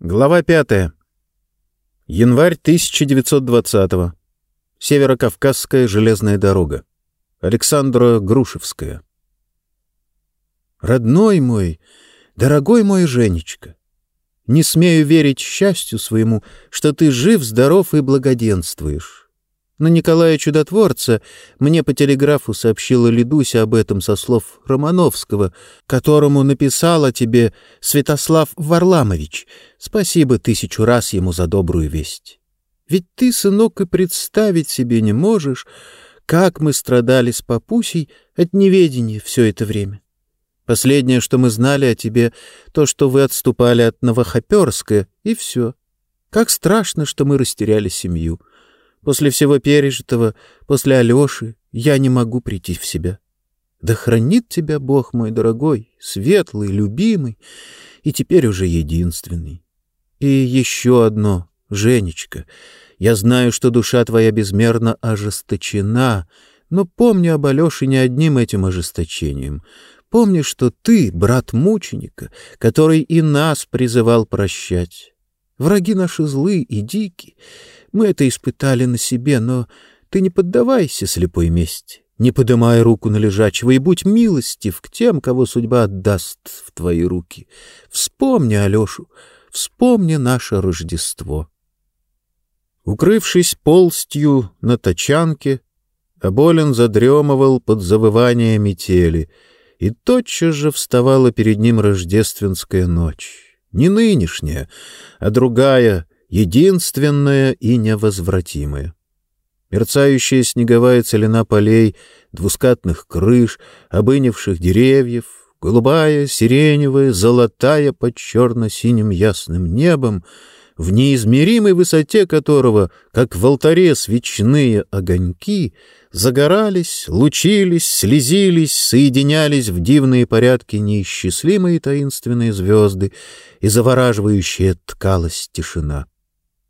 Глава 5. Январь 1920-го. Северокавказская железная дорога. Александра Грушевская. Родной мой, дорогой мой Женечка, не смею верить счастью своему, что ты жив, здоров и благоденствуешь. На Николая Чудотворца мне по телеграфу сообщила Лидуся об этом со слов Романовского, которому написала тебе Святослав Варламович. Спасибо тысячу раз ему за добрую весть. Ведь ты, сынок, и представить себе не можешь, как мы страдали с папусей от неведения все это время. Последнее, что мы знали о тебе, то, что вы отступали от Новохоперска, и все. Как страшно, что мы растеряли семью. После всего пережитого, после Алеши, я не могу прийти в себя. Да хранит тебя Бог мой дорогой, светлый, любимый и теперь уже единственный. И еще одно, Женечка, я знаю, что душа твоя безмерно ожесточена, но помни об Алёше не одним этим ожесточением. Помни, что ты брат мученика, который и нас призывал прощать. Враги наши злы и дики, мы это испытали на себе, но ты не поддавайся слепой мести, не подымай руку на лежачего и будь милостив к тем, кого судьба отдаст в твои руки. Вспомни Алешу, вспомни наше Рождество. Укрывшись полстью на тачанке, Аболин задремывал под завывание метели, и тотчас же вставала перед ним рождественская ночь. Не нынешняя, а другая, единственное и невозвратимое. Мерцающая снеговая целина полей, двускатных крыш, обынивших деревьев, голубая, сиреневая, золотая под черно-синим ясным небом, в неизмеримой высоте которого, как в алтаре свечные огоньки, загорались, лучились, слезились, соединялись в дивные порядки неисчислимые таинственные звезды, и завораживающая ткалась тишина.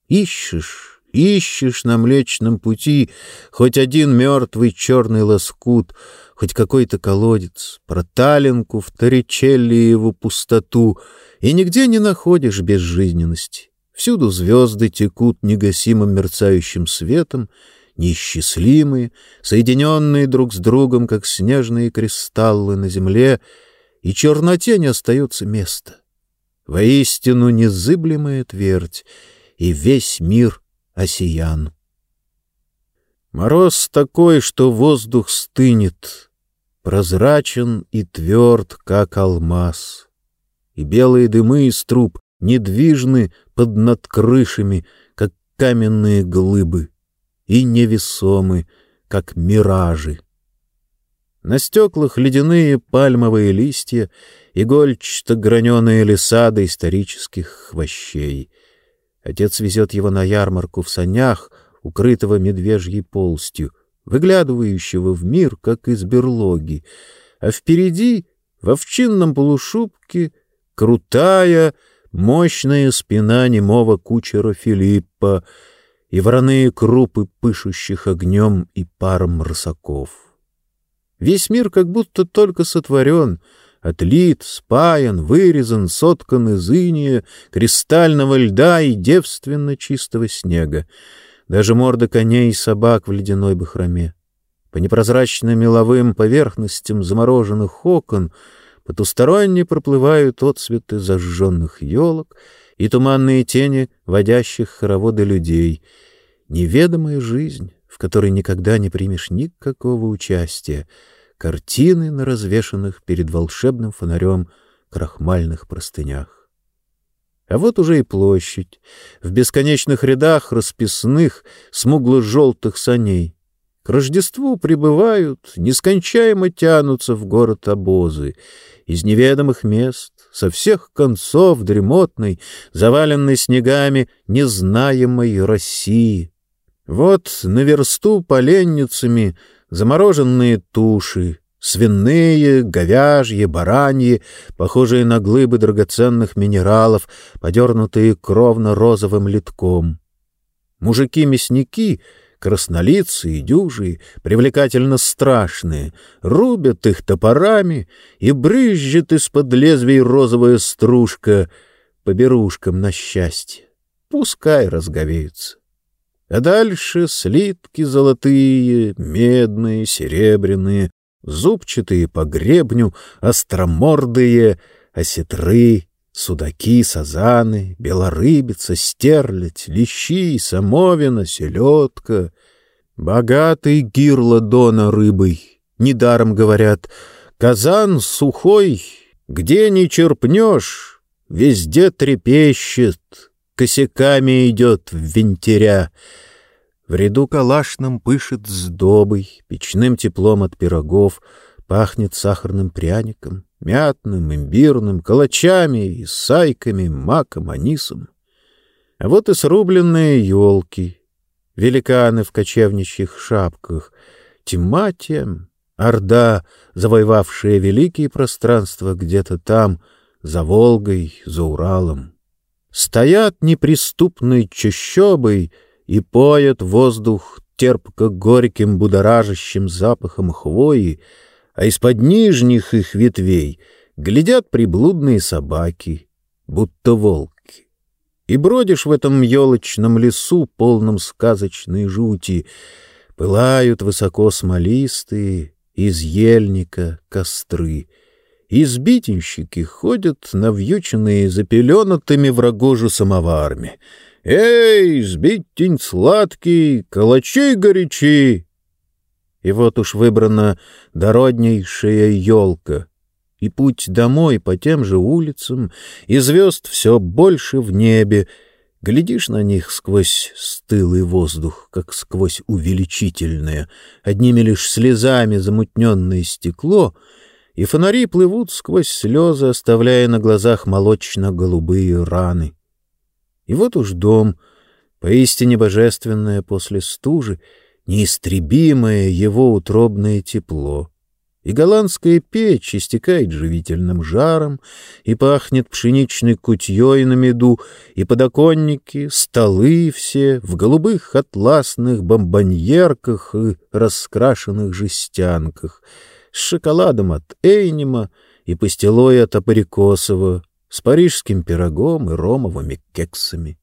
Ищешь, ищешь на Млечном пути хоть один мертвый черный лоскут, хоть какой-то колодец, проталинку в Торричеллиеву пустоту, и нигде не находишь безжизненности. Всюду звезды текут негасимым мерцающим светом, неисчислимые, соединенные друг с другом, как снежные кристаллы на земле, и черноте не остается места. Воистину незыблемая твердь, и весь мир осиян. Мороз такой, что воздух стынет, прозрачен и тверд, как алмаз, и белые дымы из труб недвижны под над крышами, как каменные глыбы, и невесомы, как миражи. На стеклах ледяные пальмовые листья, игольчато-граненые леса до исторических хвощей. Отец везет его на ярмарку в санях, укрытого медвежьей полстью, выглядывающего в мир, как из берлоги, а впереди, в овчинном полушубке, крутая, мощная спина немого кучера Филиппа и вороные крупы пышущих огнем и паром рысаков. Весь мир как будто только сотворен — отлит, спаян, вырезан, соткан из иния, кристального льда и девственно чистого снега. Даже морды коней и собак в ледяной бахроме. По непрозрачным меловым поверхностям замороженных окон потусторонне проплывают отцветы зажженных елок и туманные тени водящих хороводы людей. Неведомая жизнь, в которой никогда не примешь никакого участия — картины на развешанных перед волшебным фонарем крахмальных простынях. А вот уже и площадь, в бесконечных рядах расписных смугло-желтых саней. К Рождеству прибывают, нескончаемо тянутся в город обозы, из неведомых мест, со всех концов дремотной, заваленной снегами незнаемой России. Вот на версту поленницами — замороженные туши, свиные, говяжьи, бараньи, похожие на глыбы драгоценных минералов, подернутые кровно-розовым литком. Мужики-мясники, краснолицые, дюжие, привлекательно страшные, рубят их топорами, и брызжет из-под лезвий розовая стружка — по берушкам на счастье. Пускай разговеются. А дальше слитки золотые, медные, серебряные, зубчатые по гребню, остромордые, осетры, судаки, сазаны, белорыбица, стерлядь, лещи, самовина, селедка. Богатый гирло дона рыбой, недаром говорят, казан сухой, где не черпнешь, везде трепещет, косяками идет в винтеря. В ряду калашном пышет сдобой, печным теплом от пирогов, пахнет сахарным пряником, мятным, имбирным, калачами, сайками, маком, анисом. А вот и срубленные елки, великаны в кочевничьих шапках, тематия, орда, завоевавшая великие пространства где-то там, за Волгой, за Уралом. Стоят неприступной чащобой и поят воздух терпко-горьким будоражащим запахом хвои, а из-под нижних их ветвей глядят приблудные собаки, будто волки. И бродишь в этом елочном лесу, полном сказочной жути, пылают высоко смолистые из ельника костры, избитенщики ходят навьюченные запеленутыми в рогожу самоварами. «Эй, сбитень сладкий, калачей горячи!» И вот уж выбрана дороднейшая елка, и путь домой по тем же улицам, и звезд все больше в небе, глядишь на них сквозь стылый воздух, как сквозь увеличительное, одними лишь слезами замутненное стекло, и фонари плывут сквозь слезы, оставляя на глазах молочно-голубые раны. И вот уж дом, поистине божественное после стужи, неистребимое его утробное тепло. И голландская печь истекает живительным жаром, и пахнет пшеничной кутьей на меду, и подоконники, столы все в голубых атласных бомбоньерках и раскрашенных жестянках, с шоколадом от Эйнема и пастилой от Апарикосова, с парижским пирогом и ромовыми кексами.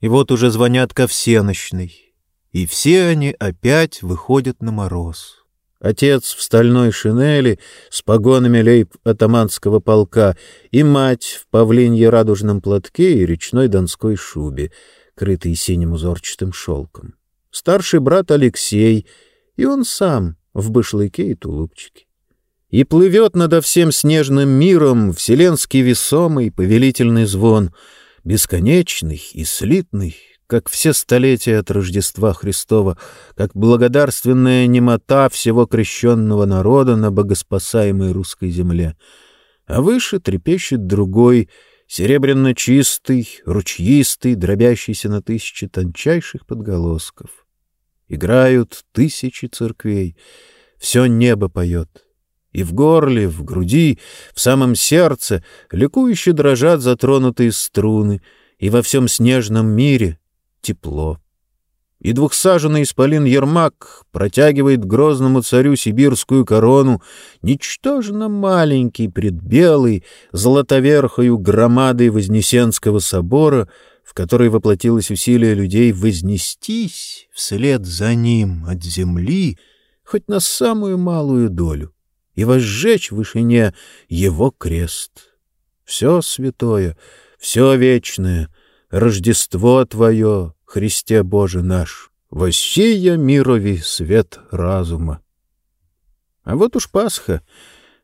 И вот уже звонят ко всеночной, и все они опять выходят на мороз. Отец в стальной шинели с погонами лейб-атаманского полка и мать в павлинье радужном платке и речной донской шубе, крытой синим узорчатым шелком. Старший брат Алексей, и он сам в башлыке и тулупчике. И плывет над всем снежным миром вселенский весомый повелительный звон, бесконечный и слитный, как все столетия от Рождества Христова, как благодарственная немота всего крещенного народа на богоспасаемой русской земле. А выше трепещет другой, серебряно-чистый, ручьистый, дробящийся на тысячи тончайших подголосков. Играют тысячи церквей, все небо поет. И в горле, в груди, в самом сердце ликующе дрожат затронутые струны, и во всем снежном мире тепло. И двухсаженный исполин Ермак протягивает грозному царю сибирскую корону, ничтожно маленький, предбелый, золотоверхою громадой Вознесенского собора, в которой воплотилось усилие людей вознестись вслед за ним от земли хоть на самую малую долю и возжечь в вышине его крест. Все святое, все вечное — Рождество Твое, Христе Боже наш, воссия мирови свет разума. А вот уж Пасха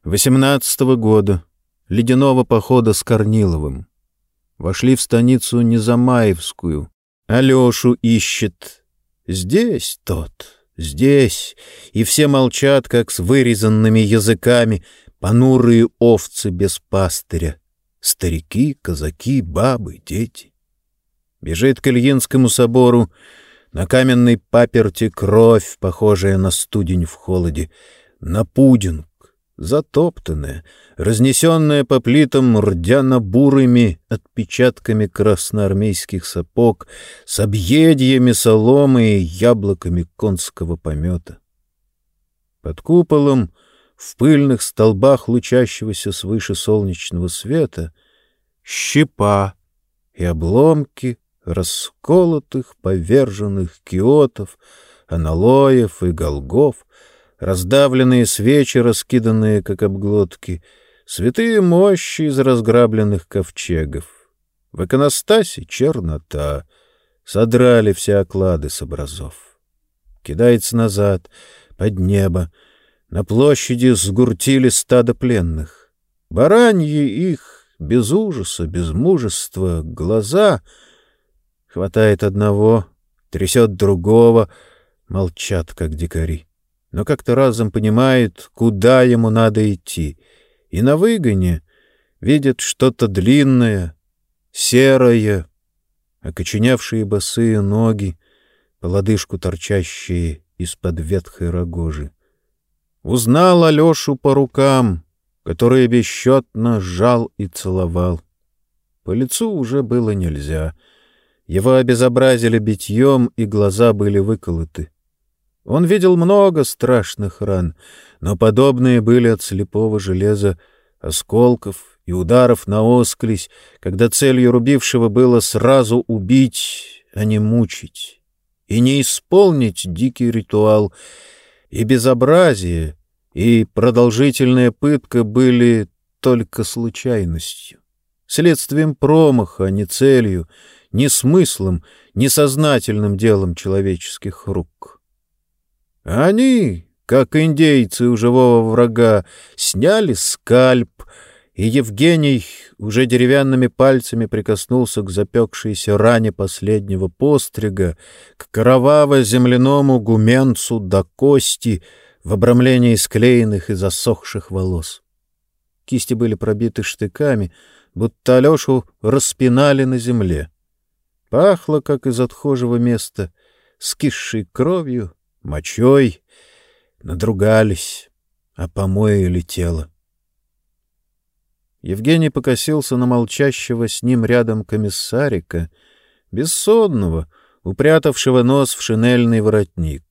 восемнадцатого года, ледяного похода с Корниловым. Вошли в станицу Незамаевскую. Алешу ищет. Здесь тот, здесь. И все молчат, как с вырезанными языками, понурые овцы без пастыря. Старики, казаки, бабы, дети. Бежит к Ильинскому собору, на каменной паперти кровь, похожая на студень в холоде, на пудинг, затоптанная, разнесенная по плитам рдяно-бурыми отпечатками красноармейских сапог, с объедьями соломы и яблоками конского помета. Под куполом, в пыльных столбах лучащегося свыше солнечного света, щепа и обломки расколотых, поверженных киотов, аналоев и голгов, раздавленные свечи, раскиданные, как обглотки, святые мощи из разграбленных ковчегов. В иконостасе чернота, содрали все оклады с образов. Кидается назад, под небо, на площади сгуртили стадо пленных. Бараньи их, без ужаса, без мужества, глаза — Хватает одного, трясет другого, молчат, как дикари. Но как-то разом понимает, куда ему надо идти. И на выгоне видит что-то длинное, серое, окоченевшие босые ноги, по лодыжку торчащие из-под ветхой рогожи. Узнал Алешу по рукам, которые бесчетно сжал и целовал. По лицу уже было нельзя — его обезобразили битьем, и глаза были выколоты. Он видел много страшных ран, но подобные были от слепого железа, осколков и ударов на осклись, когда целью рубившего было сразу убить, а не мучить, и не исполнить дикий ритуал. И безобразие, и продолжительная пытка были только случайностью, следствием промаха, а не целью — ни смыслом, ни сознательным делом человеческих рук. Они, как индейцы у живого врага, сняли скальп, и Евгений уже деревянными пальцами прикоснулся к запекшейся ране последнего пострига, к кроваво-земляному гуменцу до кости в обрамлении склеенных и засохших волос. Кисти были пробиты штыками, будто Алешу распинали на земле. Пахло, как из отхожего места, скисшей кровью, мочой. Надругались, а помоя летело. Евгений покосился на молчащего с ним рядом комиссарика, бессонного, упрятавшего нос в шинельный воротник.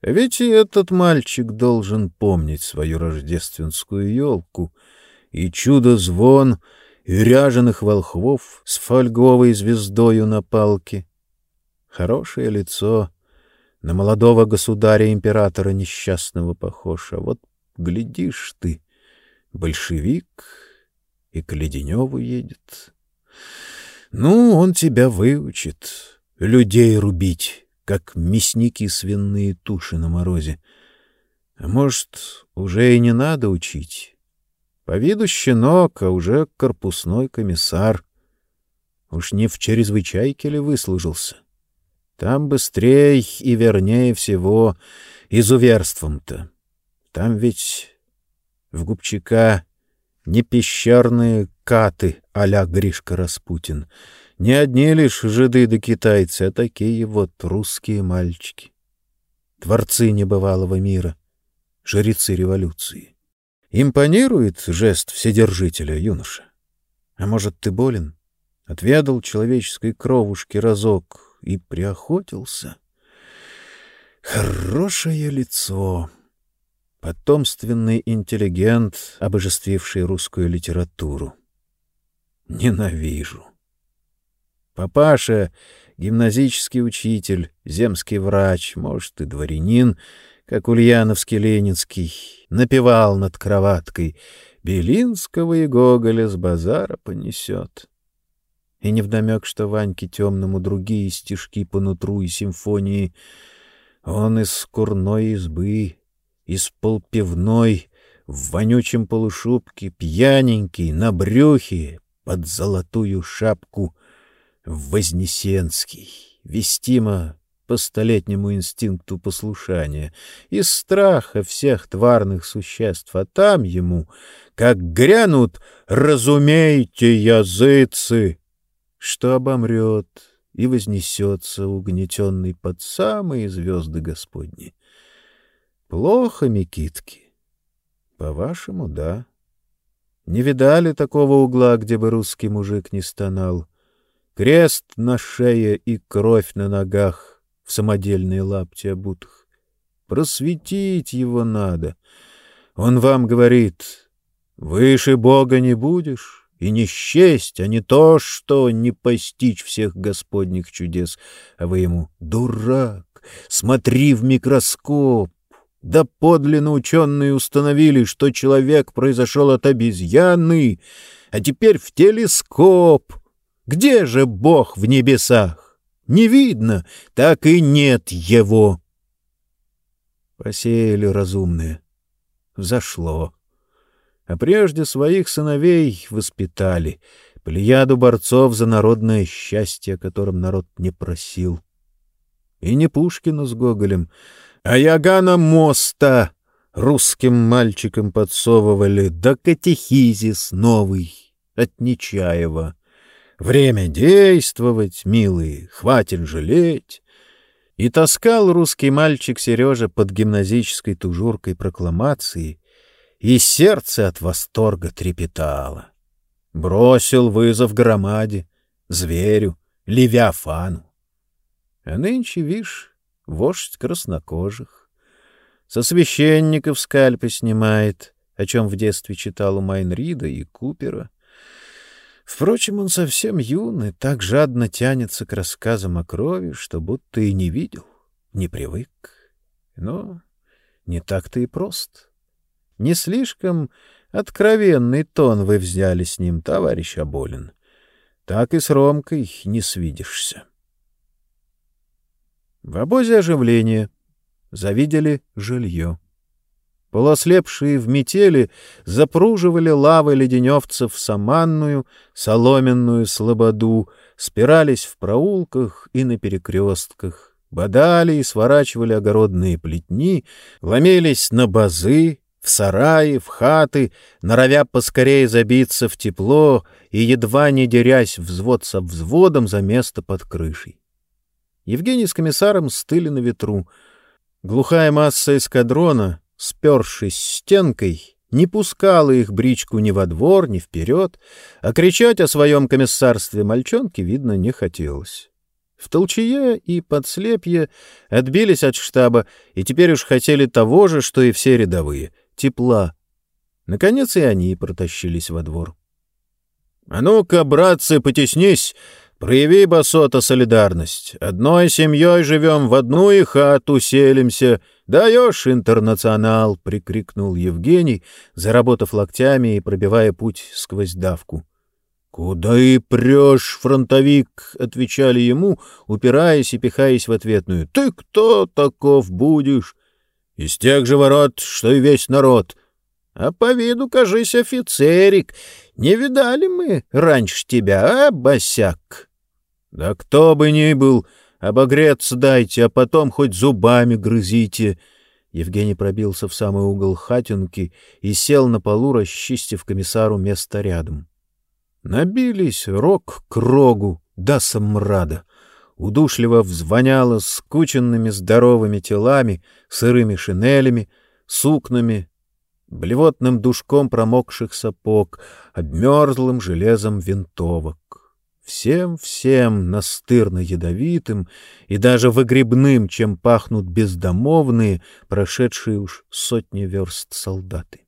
Ведь и этот мальчик должен помнить свою рождественскую елку и чудо-звон — и ряженых волхвов с фольговой звездою на палке. Хорошее лицо, на молодого государя-императора несчастного похож, а вот глядишь ты, большевик и к Леденеву едет. Ну, он тебя выучит, людей рубить, как мясники свиные туши на морозе. А может, уже и не надо учить, по виду щенок, а уже корпусной комиссар. Уж не в чрезвычайке ли выслужился? Там быстрее и вернее всего изуверством-то. Там ведь в Губчака не пещерные каты а-ля Гришка Распутин, не одни лишь жиды да китайцы, а такие вот русские мальчики. Творцы небывалого мира, жрецы революции. Импонирует жест Вседержителя, юноша? А может, ты болен? Отведал человеческой кровушки разок и приохотился? Хорошее лицо. Потомственный интеллигент, обожествивший русскую литературу. Ненавижу. Папаша — гимназический учитель, земский врач, может, и дворянин — как Ульяновский Ленинский, напевал над кроваткой «Белинского и Гоголя с базара понесет». И невдомек, что Ваньке темному другие стишки по нутру и симфонии. Он из курной избы, из полпивной, в вонючем полушубке, пьяненький, на брюхе, под золотую шапку, Вознесенский, вестимо по столетнему инстинкту послушания, из страха всех тварных существ, а там ему, как грянут «разумейте, языцы!» Что обомрет и вознесется угнетенный под самые звезды Господни. Плохо, Микитки? По-вашему, да. Не видали такого угла, где бы русский мужик не стонал? Крест на шее и кровь на ногах — в самодельные лапти обутых. Просветить его надо. Он вам говорит, выше Бога не будешь, и не счесть, а не то, что не постичь всех господних чудес. А вы ему «Дурак! Смотри в микроскоп!» Да подлинно ученые установили, что человек произошел от обезьяны, а теперь в телескоп. Где же Бог в небесах? Не видно, так и нет его. Посеяли разумные. Взошло а прежде своих сыновей воспитали, плеяду борцов за народное счастье, о котором народ не просил. И не Пушкина с Гоголем, а Ягана Моста русским мальчикам подсовывали, да катехизис новый от Нечаева. Время действовать, милые, хватит жалеть. И таскал русский мальчик Сережа под гимназической тужуркой прокламации — и сердце от восторга трепетало. Бросил вызов громаде, зверю, левиафану. А нынче, вишь, вождь краснокожих. Со священников скальпы снимает, о чем в детстве читал у Майнрида и Купера. Впрочем, он совсем юный, так жадно тянется к рассказам о крови, что будто и не видел, не привык. Но не так-то и прост. Не слишком откровенный тон вы взяли с ним, товарищ Аболин. Так и с Ромкой не свидишься. В обозе оживление. Завидели жилье. Полослепшие в метели запруживали лавы леденевцев саманную, соломенную слободу, спирались в проулках и на перекрестках, бодали и сворачивали огородные плетни, ломились на базы, в сараи, в хаты, норовя поскорее забиться в тепло и едва не дерясь взвод со взводом за место под крышей. Евгений с комиссаром стыли на ветру. Глухая масса эскадрона, спершись стенкой, не пускала их бричку ни во двор, ни вперед, а кричать о своем комиссарстве мальчонке, видно, не хотелось. В Толчье и Подслепье отбились от штаба и теперь уж хотели того же, что и все рядовые — тепла. Наконец и они протащились во двор. — А ну-ка, братцы, потеснись! Прояви, басота, солидарность. Одной семьей живем, в одну и хату селимся. Даешь, интернационал! — прикрикнул Евгений, заработав локтями и пробивая путь сквозь давку. — Куда и прешь, фронтовик? — отвечали ему, упираясь и пихаясь в ответную. — Ты кто таков будешь? Из тех же ворот, что и весь народ. А по виду, кажись, офицерик. Не видали мы раньше тебя, а, босяк? Да кто бы ни был, обогреться дайте, а потом хоть зубами грызите. Евгений пробился в самый угол хатинки и сел на полу, расчистив комиссару место рядом. Набились рог к рогу, да самрада удушливо взвоняло скученными здоровыми телами, сырыми шинелями, сукнами, блевотным душком промокших сапог, обмерзлым железом винтовок. Всем-всем настырно-ядовитым и даже выгребным, чем пахнут бездомовные, прошедшие уж сотни верст солдаты.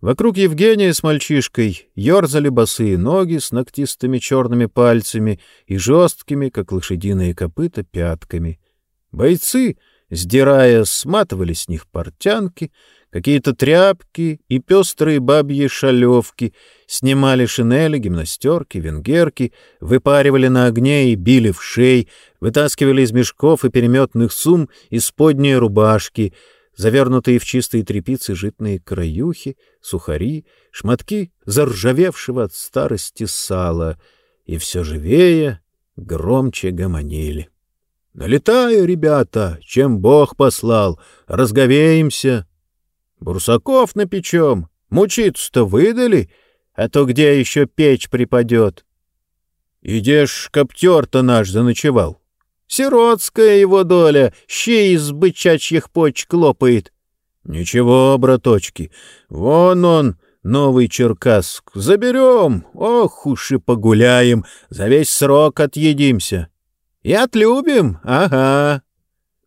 Вокруг Евгения с мальчишкой ерзали босые ноги с ногтистыми черными пальцами и жесткими, как лошадиные копыта, пятками. Бойцы, сдирая, сматывали с них портянки, какие-то тряпки и пестрые бабьи шалевки, снимали шинели, гимнастерки, венгерки, выпаривали на огне и били в шей, вытаскивали из мешков и переметных сумм исподние рубашки — завернутые в чистые тряпицы житные краюхи, сухари, шматки заржавевшего от старости сала, и все живее, громче гомонили. «Налетаю, ребята, чем Бог послал, разговеемся. Бурсаков напечем, мучиться-то выдали, а то где еще печь припадет? Идешь, коптер-то наш заночевал». Сиротская его доля, щей из бычачьих почек лопает. Ничего, браточки, вон он, новый Черкасск. Заберем, ох уж и погуляем, за весь срок отъедимся. И отлюбим, ага.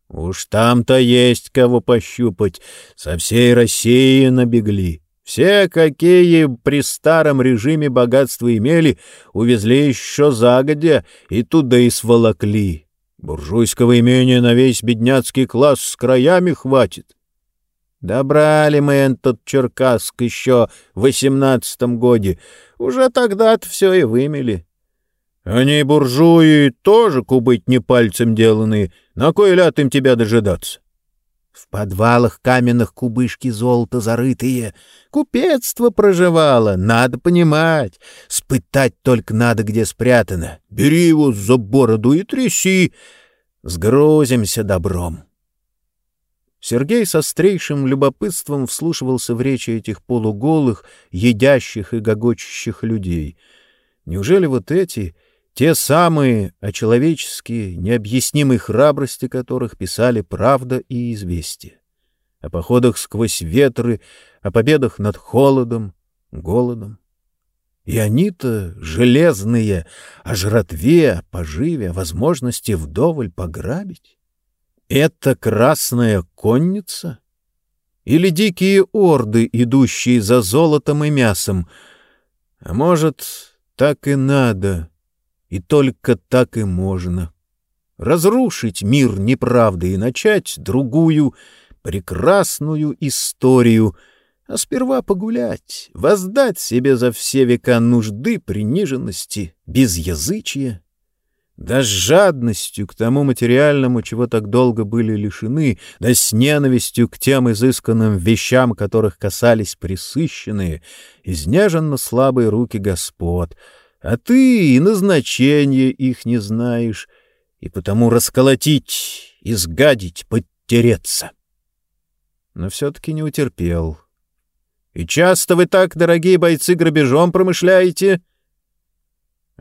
Уж там-то есть кого пощупать, со всей России набегли. Все, какие при старом режиме богатства имели, увезли еще загодя и туда и сволокли. Буржуйского имения на весь бедняцкий класс с краями хватит. Добрали мы этот Черкасск еще в восемнадцатом годе. Уже тогда-то все и вымели. Они, буржуи, тоже кубыть не пальцем деланные. На кой ляд им тебя дожидаться? В подвалах каменных кубышки золота зарытые. Купецтво проживало, надо понимать. Спытать только надо, где спрятано. Бери его за бороду и тряси. Сгрузимся добром. Сергей с острейшим любопытством вслушивался в речи этих полуголых, едящих и гогочущих людей. Неужели вот эти, те самые очеловеческие, необъяснимой храбрости которых писали «Правда» и «Известие»? О походах сквозь ветры, о победах над холодом, голодом. И они-то железные, о жратве, о поживе, о возможности вдоволь пограбить. Это красная конница? Или дикие орды, идущие за золотом и мясом? А может, так и надо, и только так и можно. Разрушить мир неправды и начать другую, прекрасную историю, а сперва погулять, воздать себе за все века нужды, приниженности, безязычия. Да с жадностью к тому материальному, чего так долго были лишены, да с ненавистью к тем изысканным вещам, которых касались присыщенные, изнеженно слабые руки господ, а ты и назначения их не знаешь, и потому расколотить, изгадить, подтереться. Но все-таки не утерпел. И часто вы так, дорогие бойцы, грабежом промышляете —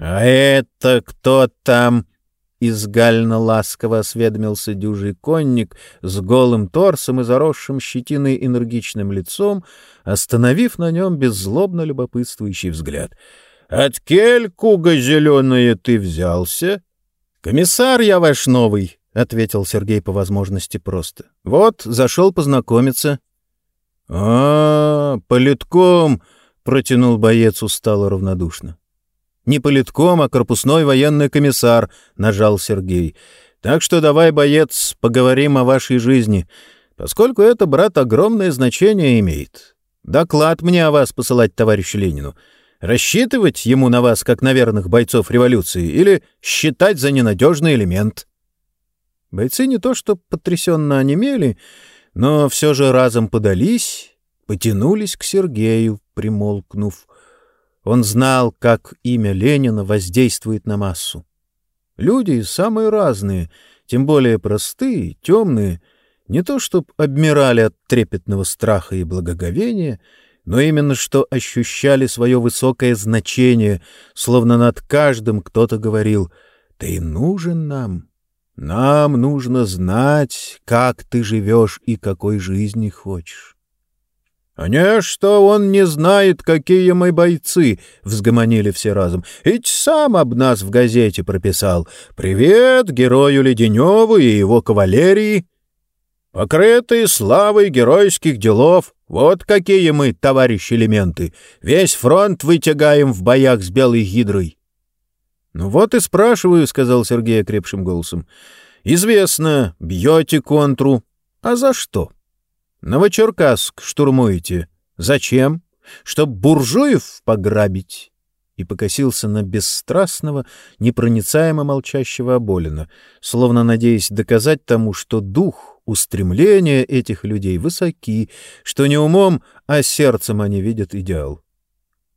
«А это кто там?» — изгально ласково осведомился дюжий конник с голым торсом и заросшим щетиной энергичным лицом, остановив на нем беззлобно любопытствующий взгляд. «От кель, куга зеленая, ты взялся?» «Комиссар я ваш новый», — ответил Сергей по возможности просто. «Вот, зашел познакомиться». «А, политком», — протянул боец устало равнодушно. Не политком, а корпусной военный комиссар, — нажал Сергей. Так что давай, боец, поговорим о вашей жизни, поскольку это, брат, огромное значение имеет. Доклад мне о вас посылать товарищу Ленину. Рассчитывать ему на вас, как на верных бойцов революции, или считать за ненадежный элемент? Бойцы не то что потрясенно онемели, но все же разом подались, потянулись к Сергею, примолкнув — он знал, как имя Ленина воздействует на массу. Люди самые разные, тем более простые, темные, не то чтоб обмирали от трепетного страха и благоговения, но именно что ощущали свое высокое значение, словно над каждым кто-то говорил «Ты нужен нам, нам нужно знать, как ты живешь и какой жизни хочешь». «А не, что он не знает, какие мы бойцы!» — взгомонили все разом. «Ведь сам об нас в газете прописал. Привет герою Леденеву и его кавалерии!» «Покрытые славой геройских делов! Вот какие мы, товарищ элементы! Весь фронт вытягаем в боях с Белой Гидрой!» «Ну вот и спрашиваю», — сказал Сергей окрепшим голосом. «Известно, бьете контру. А за что?» Новочеркасск штурмуете. Зачем? Чтоб буржуев пограбить?» И покосился на бесстрастного, непроницаемо молчащего Аболина, словно надеясь доказать тому, что дух, устремления этих людей высоки, что не умом, а сердцем они видят идеал.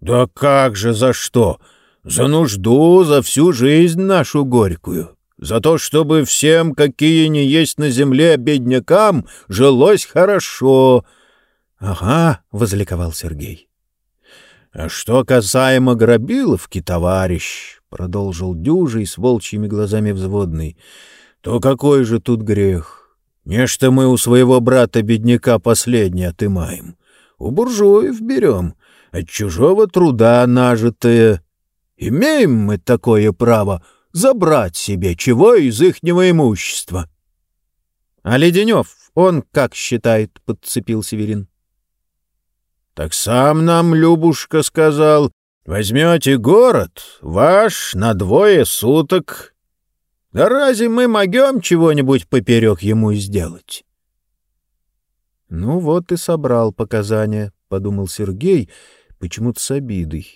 «Да как же за что? За нужду, за всю жизнь нашу горькую!» за то, чтобы всем, какие не есть на земле, беднякам, жилось хорошо. — Ага, — возликовал Сергей. — А что касаемо Грабиловки, товарищ, — продолжил дюжий с волчьими глазами взводный, — то какой же тут грех? Нечто мы у своего брата-бедняка последнее отымаем. У буржуев берем, от чужого труда нажитое. Имеем мы такое право — забрать себе чего из ихнего имущества. — А Леденев, он как считает? — подцепил Северин. Так сам нам Любушка сказал, возьмете город, ваш на двое суток. Да разве мы могем чего-нибудь поперек ему сделать? Ну вот и собрал показания, — подумал Сергей, почему-то с обидой.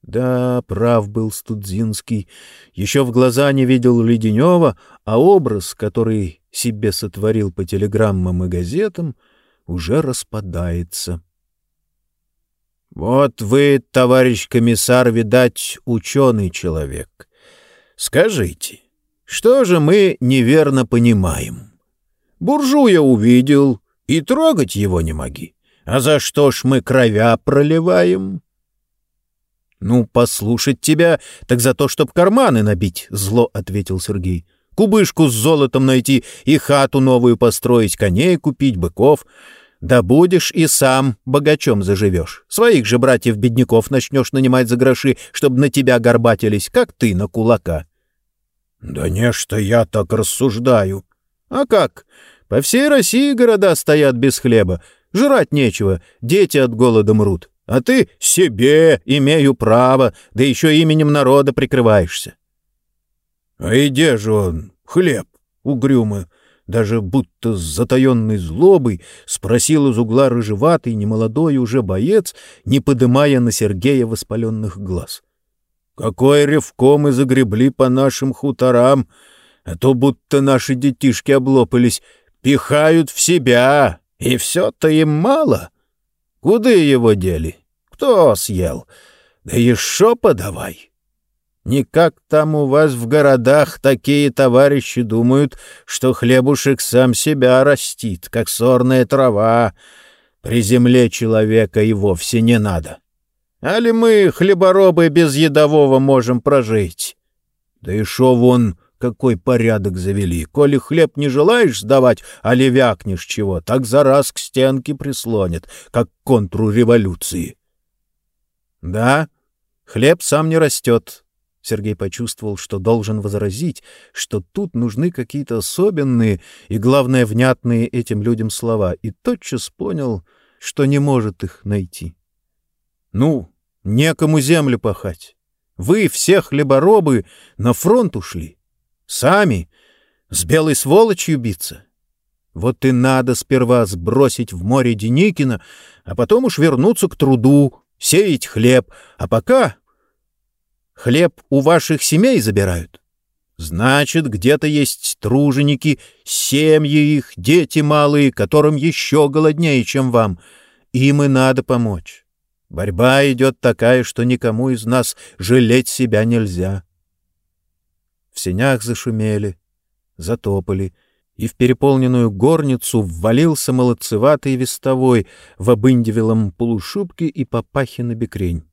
Да, прав был Студзинский. Еще в глаза не видел Леденева, а образ, который себе сотворил по телеграммам и газетам, уже распадается. Вот вы, товарищ комиссар, видать, ученый человек. Скажите, что же мы неверно понимаем? Буржуя увидел, и трогать его не моги. А за что ж мы кровя проливаем? Ну, послушать тебя, так за то, чтоб карманы набить, — зло ответил Сергей. Кубышку с золотом найти и хату новую построить, коней купить, быков. Да будешь и сам богачом заживешь. Своих же братьев-бедняков начнешь нанимать за гроши, чтобы на тебя горбатились, как ты на кулака. — Да не, что я так рассуждаю. — А как? По всей России города стоят без хлеба. Жрать нечего, дети от голода мрут. А ты себе имею право, да еще именем народа прикрываешься. — А и где же он, хлеб, угрюмо? Даже будто с затаенной злобой спросил из угла рыжеватый, немолодой уже боец, не подымая на Сергея воспаленных глаз. — Какой ревком мы загребли по нашим хуторам, а то будто наши детишки облопались, пихают в себя, и все-то им мало. — Куда его дели? Кто съел? Да еще подавай. Никак там у вас в городах такие товарищи думают, что хлебушек сам себя растит, как сорная трава. При земле человека и вовсе не надо. Али мы, хлеборобы, без едового можем прожить? Да и шо вон какой порядок завели. Коли хлеб не желаешь сдавать, а левякнешь чего, так за раз к стенке прислонят, как контру революции. Да, хлеб сам не растет. Сергей почувствовал, что должен возразить, что тут нужны какие-то особенные и, главное, внятные этим людям слова, и тотчас понял, что не может их найти. Ну, некому землю пахать. Вы, все хлеборобы, на фронт ушли. Сами? С белой сволочью биться? Вот и надо сперва сбросить в море Деникина, а потом уж вернуться к труду, сеять хлеб, а пока... Хлеб у ваших семей забирают? Значит, где-то есть труженики, семьи их, дети малые, которым еще голоднее, чем вам. Им и надо помочь. Борьба идет такая, что никому из нас жалеть себя нельзя. В сенях зашумели, затопали, и в переполненную горницу ввалился молодцеватый вестовой в обындевелом полушубке и папахе на бекрень.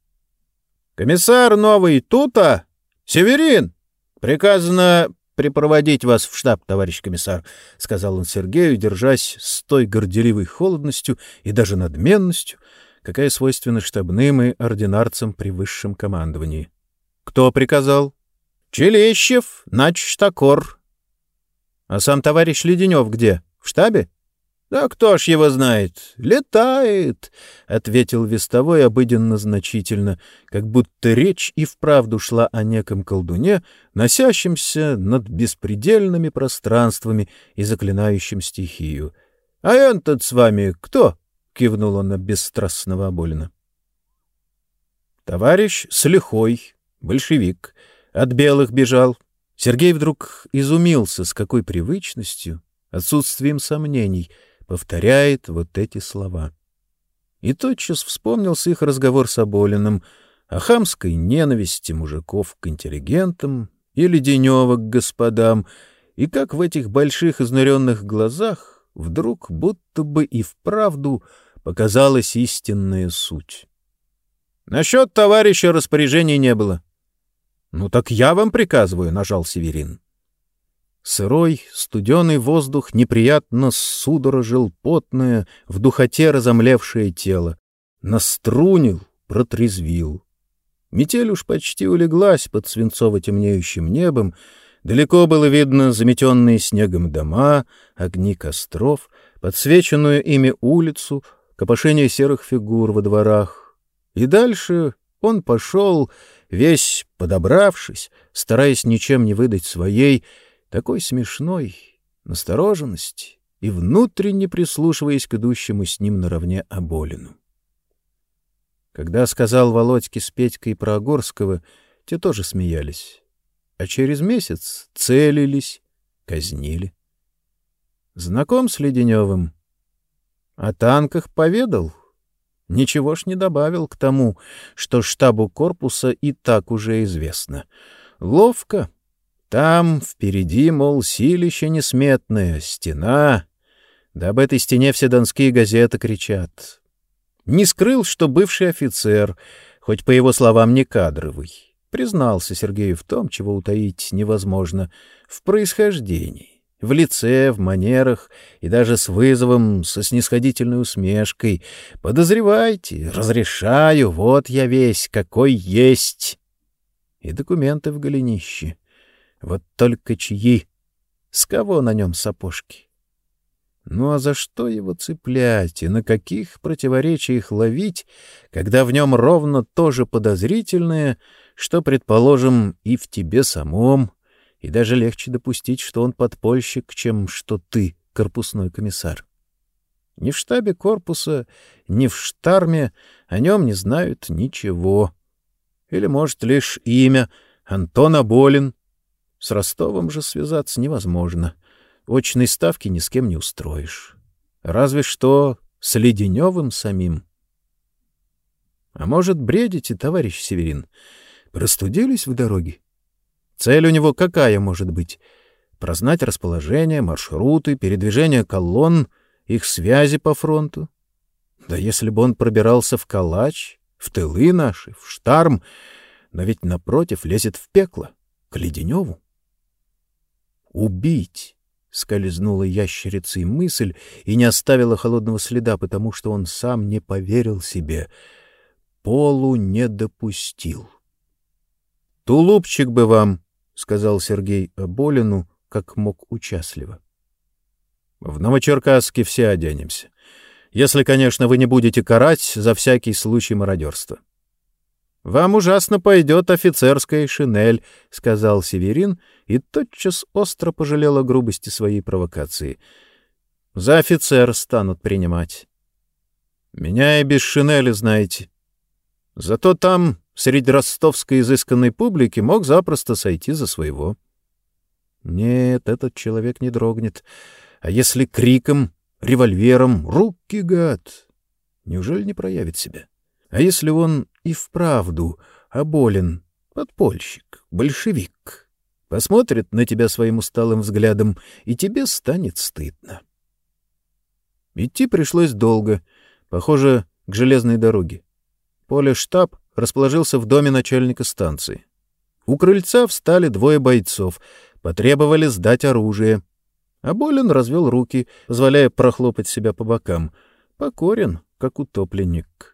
— Комиссар новый тута? Северин! Приказано припроводить вас в штаб, товарищ комиссар, — сказал он Сергею, держась с той горделивой холодностью и даже надменностью, какая свойственна штабным и ординарцам при высшем командовании. — Кто приказал? — Челещев, начштакор. А сам товарищ Леденев где? В штабе? Да кто ж его знает? Летает, — ответил вестовой обыденно значительно, как будто речь и вправду шла о неком колдуне, носящемся над беспредельными пространствами и заклинающим стихию. — А он-то с вами кто? — кивнул он на бесстрастного Аболина. — Товарищ Слехой, большевик, — от белых бежал. Сергей вдруг изумился, с какой привычностью, отсутствием сомнений, повторяет вот эти слова. И тотчас вспомнился их разговор с Аболиным о хамской ненависти мужиков к интеллигентам и Леденева к господам, и как в этих больших изнуренных глазах вдруг будто бы и вправду показалась истинная суть. Насчет товарища распоряжений не было. «Ну так я вам приказываю», — нажал Северин. Сырой, студеный воздух неприятно судорожил потное, в духоте разомлевшее тело. Наструнил, протрезвил. Метель уж почти улеглась под свинцово-темнеющим небом, далеко было видно заметенные снегом дома, огни костров, подсвеченную ими улицу, копошение серых фигур во дворах. И дальше он пошел, весь подобравшись, стараясь ничем не выдать своей, такой смешной настороженности и внутренне прислушиваясь к идущему с ним наравне Аболину. Когда сказал Володьке с Петькой про Огорского, те тоже смеялись. А через месяц целились, казнили. Знаком с Леденевым? О танках поведал? Ничего ж не добавил к тому, что штабу корпуса и так уже известно. Ловко. Там впереди, мол, силище несметное, стена. Да об этой стене все донские газеты кричат. Не скрыл, что бывший офицер, хоть по его словам не кадровый, признался Сергею в том, чего утаить невозможно, в происхождении, в лице, в манерах и даже с вызовом, со снисходительной усмешкой. «Подозревайте, разрешаю, вот я весь, какой есть!» И документы в голенище. Вот только чьи? С кого на нем сапожки? Ну а за что его цеплять и на каких противоречиях ловить, когда в нем ровно то же подозрительное, что, предположим, и в тебе самом, и даже легче допустить, что он подпольщик, чем что ты корпусной комиссар? Ни в штабе корпуса, ни в штарме о нем не знают ничего. Или, может, лишь имя Антон Аболин. С Ростовом же связаться невозможно. Очной ставки ни с кем не устроишь. Разве что с Леденевым самим. А может, бредите, товарищ Северин? Простудились в дороге? Цель у него какая может быть? Прознать расположение, маршруты, передвижение колонн, их связи по фронту? Да если бы он пробирался в Калач, в тылы наши, в Штарм, но ведь напротив лезет в пекло, к Леденеву. Убить! Скользнула ящерицей мысль и не оставила холодного следа, потому что он сам не поверил себе. Полу не допустил. — Тулупчик бы вам, — сказал Сергей Аболину, как мог участливо. — В Новочеркасске все оденемся. Если, конечно, вы не будете карать за всякий случай мародерства. — «Вам ужасно пойдет офицерская шинель», — сказал Северин и тотчас остро пожалел о грубости своей провокации. «За офицер станут принимать». «Меня и без шинели, знаете. Зато там, среди ростовской изысканной публики, мог запросто сойти за своего». «Нет, этот человек не дрогнет. А если криком, револьвером, руки, гад, неужели не проявит себя?» А если он и вправду оболен, подпольщик, большевик, посмотрит на тебя своим усталым взглядом, и тебе станет стыдно. Идти пришлось долго, похоже, к железной дороге. Поле-штаб расположился в доме начальника станции. У крыльца встали двое бойцов, потребовали сдать оружие. А Болин развел руки, позволяя прохлопать себя по бокам. Покорен, как утопленник.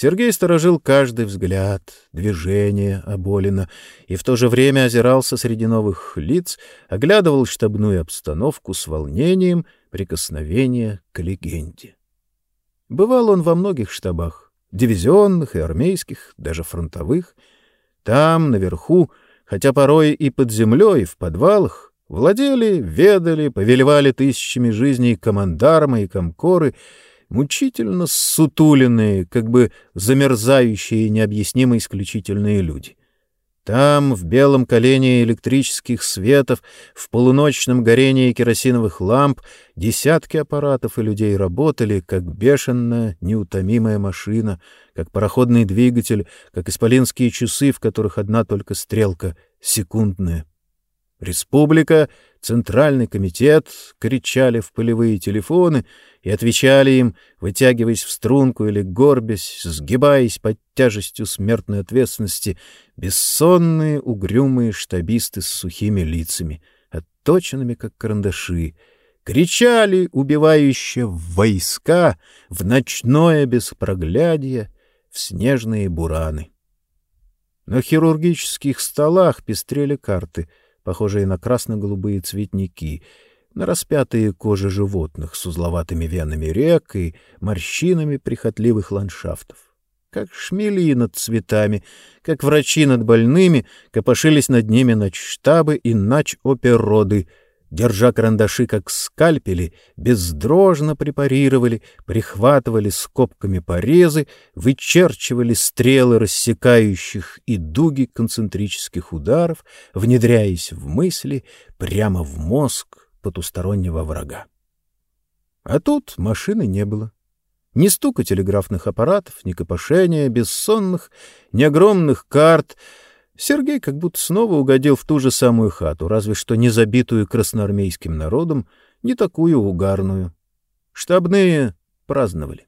Сергей сторожил каждый взгляд, движение Аболина и в то же время озирался среди новых лиц, оглядывал штабную обстановку с волнением прикосновения к легенде. Бывал он во многих штабах, дивизионных и армейских, даже фронтовых. Там, наверху, хотя порой и под землей, в подвалах, владели, ведали, повелевали тысячами жизней командармы и комкоры — мучительно сутуленные, как бы замерзающие необъяснимо исключительные люди. Там, в белом колене электрических светов, в полуночном горении керосиновых ламп, десятки аппаратов и людей работали, как бешеная, неутомимая машина, как пароходный двигатель, как исполинские часы, в которых одна только стрелка — секундная. Республика, Центральный комитет кричали в полевые телефоны и отвечали им, вытягиваясь в струнку или горбясь, сгибаясь под тяжестью смертной ответственности, бессонные угрюмые штабисты с сухими лицами, отточенными как карандаши, кричали, убивающие войска, в ночное беспроглядье, в снежные бураны. На хирургических столах пестрели карты — похожие на красно-голубые цветники, на распятые кожи животных с узловатыми венами рек и морщинами прихотливых ландшафтов. Как шмели над цветами, как врачи над больными, копошились над ними начштабы и нач-оперроды, держа карандаши как скальпели, бездрожно препарировали, прихватывали скобками порезы, вычерчивали стрелы рассекающих и дуги концентрических ударов, внедряясь в мысли прямо в мозг потустороннего врага. А тут машины не было. Ни стука телеграфных аппаратов, ни копошения бессонных, ни огромных карт — Сергей как будто снова угодил в ту же самую хату, разве что не забитую красноармейским народом, не такую угарную. Штабные праздновали.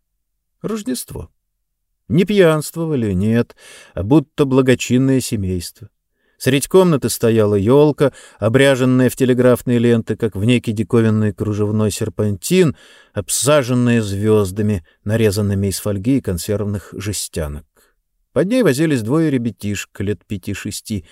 Рождество. Не пьянствовали, нет, а будто благочинное семейство. Средь комнаты стояла елка, обряженная в телеграфные ленты, как в некий диковинный кружевной серпантин, обсаженная звездами, нарезанными из фольги и консервных жестянок. Под ней возились двое ребятишек лет пяти-шести,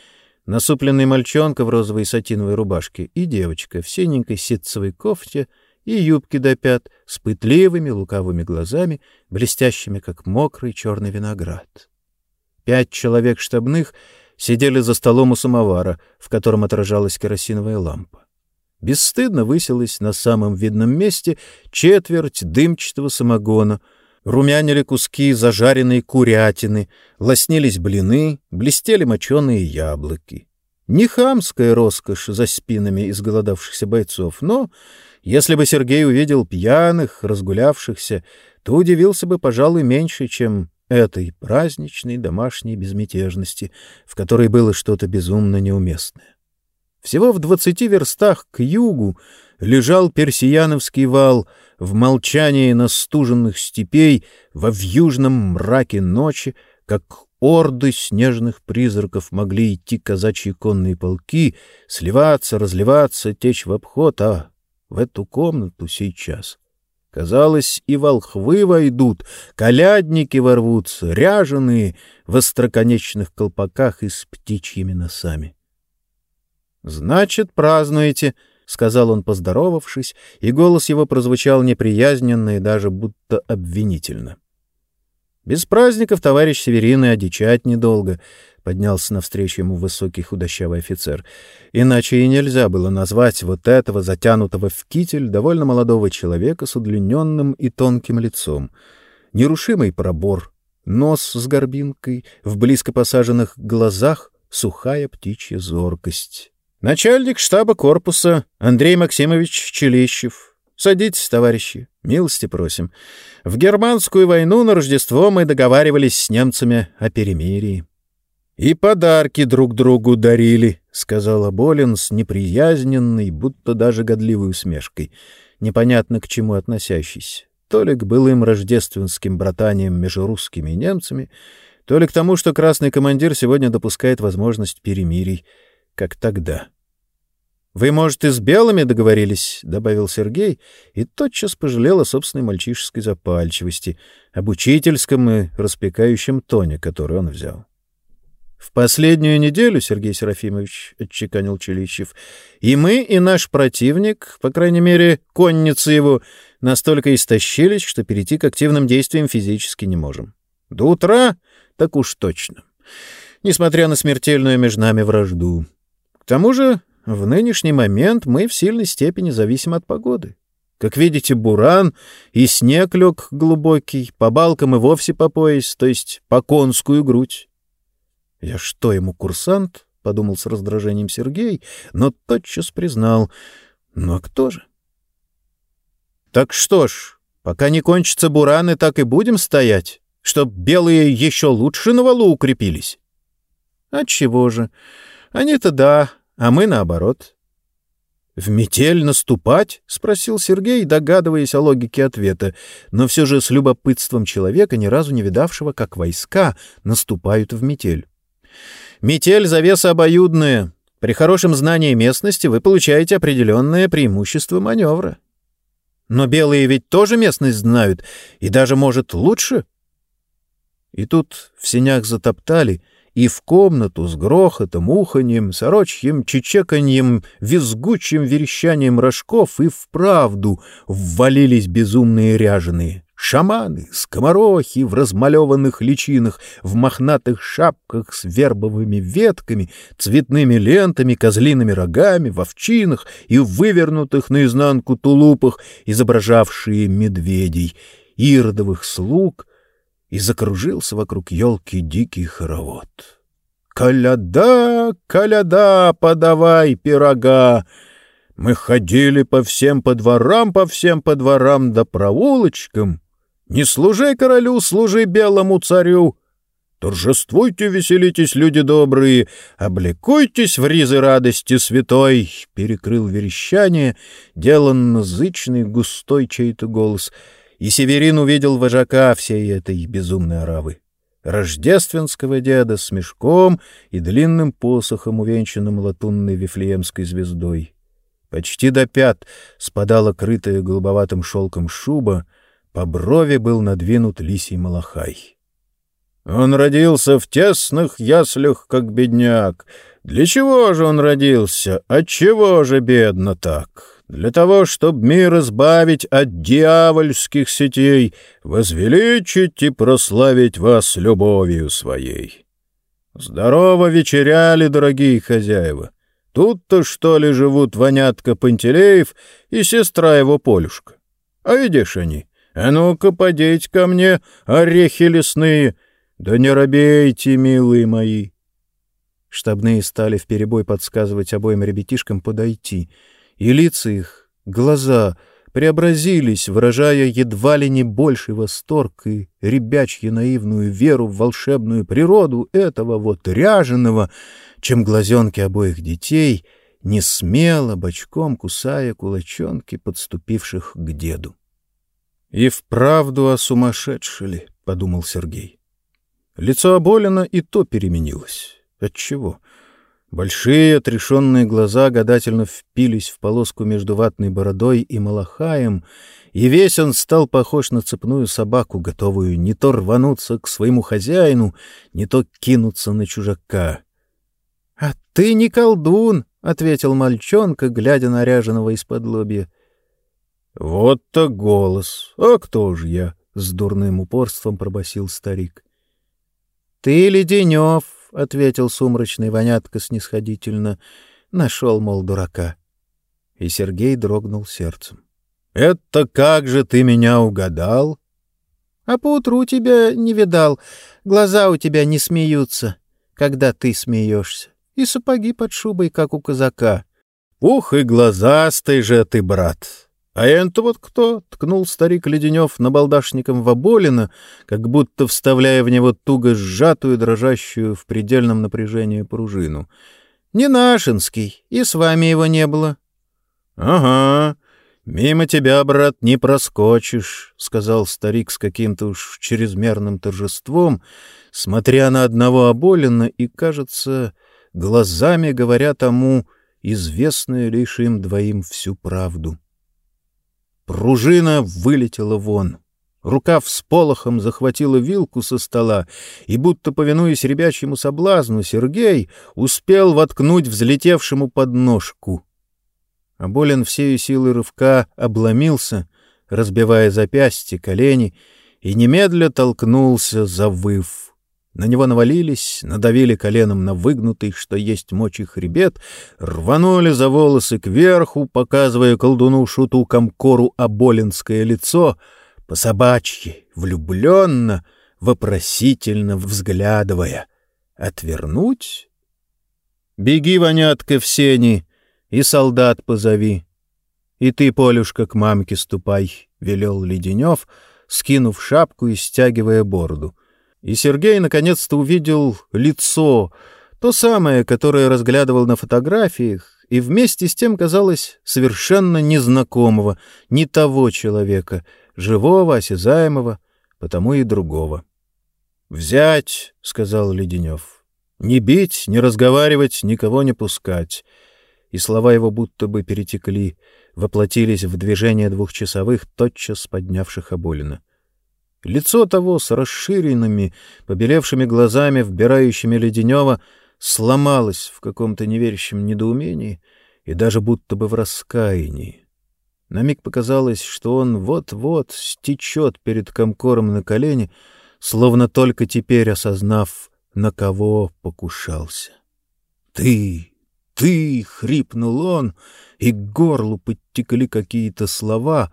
насупленный мальчонка в розовой сатиновой рубашке и девочка в синенькой ситцевой кофте и юбке до пят с пытливыми лукавыми глазами, блестящими, как мокрый черный виноград. Пять человек штабных сидели за столом у самовара, в котором отражалась керосиновая лампа. Бесстыдно высилась на самом видном месте четверть дымчатого самогона — Румянили куски зажаренной курятины, лоснились блины, блестели моченые яблоки. Не хамская роскошь за спинами изголодавшихся бойцов, но если бы Сергей увидел пьяных, разгулявшихся, то удивился бы, пожалуй, меньше, чем этой праздничной домашней безмятежности, в которой было что-то безумно неуместное. Всего в двадцати верстах к югу лежал Персияновский вал — в молчании настуженных степей, во вьюжном мраке ночи, как орды снежных призраков могли идти казачьи конные полки, сливаться, разливаться, течь в обход, а в эту комнату сейчас. Казалось, и волхвы войдут, колядники ворвутся, ряженые в остроконечных колпаках и с птичьими носами. — Значит, празднуете, — сказал он, поздоровавшись, и голос его прозвучал неприязненно и даже будто обвинительно. «Без праздников, товарищ Северин, и одичать недолго», — поднялся навстречу ему высокий худощавый офицер. Иначе и нельзя было назвать вот этого затянутого в китель довольно молодого человека с удлиненным и тонким лицом. Нерушимый пробор, нос с горбинкой, в близко посаженных глазах сухая птичья зоркость. Начальник штаба корпуса Андрей Максимович Челищев. Садитесь, товарищи, милости просим. В германскую войну на Рождество мы договаривались с немцами о перемирии. И подарки друг другу дарили, — сказал Аболин с неприязненной, будто даже годливой усмешкой, непонятно к чему относящейся, то ли к былым рождественским братаниям между русскими и немцами, то ли к тому, что красный командир сегодня допускает возможность перемирий, как тогда. «Вы, может, и с белыми договорились?» — добавил Сергей и тотчас пожалел о собственной мальчишеской запальчивости, об учительском и распекающем тоне, который он взял. «В последнюю неделю, Сергей Серафимович, — отчеканил Челищев, — и мы, и наш противник, по крайней мере, конницы его, настолько истощились, что перейти к активным действиям физически не можем. До утра так уж точно, несмотря на смертельную между нами вражду. Тому же в нынешний момент мы в сильной степени зависим от погоды. Как видите, буран и снег лег глубокий, по балкам и вовсе по пояс, то есть по конскую грудь. — Я что, ему курсант? — подумал с раздражением Сергей, но тотчас признал. — Ну а кто же? — Так что ж, пока не кончатся бураны, так и будем стоять, чтоб белые еще лучше на валу укрепились. — Отчего же? Они-то да, а мы наоборот. «В метель наступать?» — спросил Сергей, догадываясь о логике ответа, но все же с любопытством человека, ни разу не видавшего, как войска наступают в метель. «Метель — завеса обоюдная. При хорошем знании местности вы получаете определенное преимущество маневра. Но белые ведь тоже местность знают, и даже, может, лучше?» И тут в сенях затоптали — и в комнату с грохотом, уханьем, сорочьим чечеканьем, визгучим верещанием рожков и вправду ввалились безумные ряженые. Шаманы, скоморохи в размалеванных личинах, в мохнатых шапках с вербовыми ветками, цветными лентами, козлиными рогами, в овчинах и вывернутых наизнанку тулупах, изображавшие медведей, иродовых слуг, и закружился вокруг елки дикий хоровод. «Коляда, коляда, подавай пирога!» Мы ходили по всем по дворам, по всем по дворам да проулочкам. Не служи королю, служи белому царю. Торжествуйте, веселитесь, люди добрые, облекуйтесь в ризы радости святой, — перекрыл верещание, деланно зычный густой чей-то голос, и Северин увидел вожака всей этой безумной оравы. Рождественского деда с мешком и длинным посохом, увенчанным латунной вифлеемской звездой. Почти до пят спадала крытая голубоватым шелком шуба, по брови был надвинут лисий малахай. Он родился в тесных яслях, как бедняк. Для чего же он родился? Отчего же бедно так? Для того, чтобы мир избавить от дьявольских сетей, возвеличить и прославить вас любовью своей. Здорово вечеряли, дорогие хозяева. Тут-то, что ли, живут вонятка Пантелеев и сестра его Полюшка. А видишь они, а ну-ка, подейте ко мне, орехи лесные. Да не робейте, милые мои. Штабные стали вперебой подсказывать обоим ребятишкам подойти, и лица их, глаза преобразились, выражая едва ли не больший восторг и ребячью наивную веру в волшебную природу этого вот ряженого, чем глазенки обоих детей, не смело бочком кусая кулачонки подступивших к деду. «И вправду осумасшедшили», — подумал Сергей. Лицо Аболина и то переменилось. Отчего? Большие отрешенные глаза гадательно впились в полоску между ватной бородой и малахаем, и весь он стал похож на цепную собаку, готовую не то рвануться к своему хозяину, не то кинуться на чужака. — А ты не колдун, — ответил мальчонка, глядя на ряженого из-под лобья. Вот-то голос! А кто ж я? — с дурным упорством пробасил старик. — Ты Леденев, — ответил сумрачный вонятка снисходительно. Нашел, мол, дурака. И Сергей дрогнул сердцем. — Это как же ты меня угадал? — А поутру тебя не видал. Глаза у тебя не смеются, когда ты смеешься. И сапоги под шубой, как у казака. — Ух и глазастый же ты, брат! «А это вот кто?» — ткнул старик Леденев набалдашником Ваболина, как будто вставляя в него туго сжатую, дрожащую в предельном напряжении пружину. «Не нашинский, и с вами его не было». «Ага, мимо тебя, брат, не проскочишь», — сказал старик с каким-то уж чрезмерным торжеством, смотря на одного Аболина и, кажется, глазами говоря тому, известную лишь им двоим всю правду. Пружина вылетела вон. Рука в сполохом захватила вилку со стола, и, будто повинуясь ребячьему соблазну, Сергей успел воткнуть взлетевшему подножку. А болен всею силой рывка обломился, разбивая запястья, колени, и немедля толкнулся, завыв. На него навалились, надавили коленом на выгнутый, что есть мочи хребет, рванули за волосы кверху, показывая колдуну-шуту Комкору оболинское лицо, по собачьи, влюбленно, вопросительно взглядывая. Отвернуть? Беги, вонятка, в сени, и солдат позови. И ты, Полюшка, к мамке ступай, — велел Леденев, скинув шапку и стягивая бороду и Сергей наконец-то увидел лицо, то самое, которое разглядывал на фотографиях, и вместе с тем казалось совершенно незнакомого, не того человека, живого, осязаемого, потому и другого. «Взять», — сказал Леденев, — «не бить, не разговаривать, никого не пускать». И слова его будто бы перетекли, воплотились в движение двухчасовых, тотчас поднявших Аболина. Лицо того с расширенными, побелевшими глазами, вбирающими Леденева, сломалось в каком-то неверящем недоумении и даже будто бы в раскаянии. На миг показалось, что он вот-вот стечет перед комкором на колени, словно только теперь осознав, на кого покушался. «Ты! Ты!» — хрипнул он, и к горлу подтекли какие-то слова,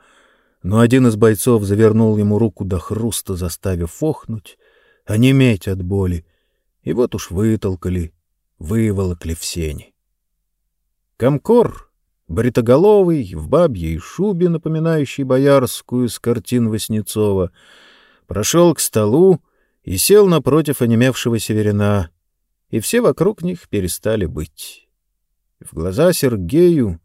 но один из бойцов завернул ему руку до хруста, заставив охнуть, онеметь от боли, и вот уж вытолкали, выволокли в сени. Комкор бритоголовый, в бабьей шубе, напоминающей боярскую с картин Васнецова, прошел к столу и сел напротив онемевшего северина, и все вокруг них перестали быть. В глаза Сергею,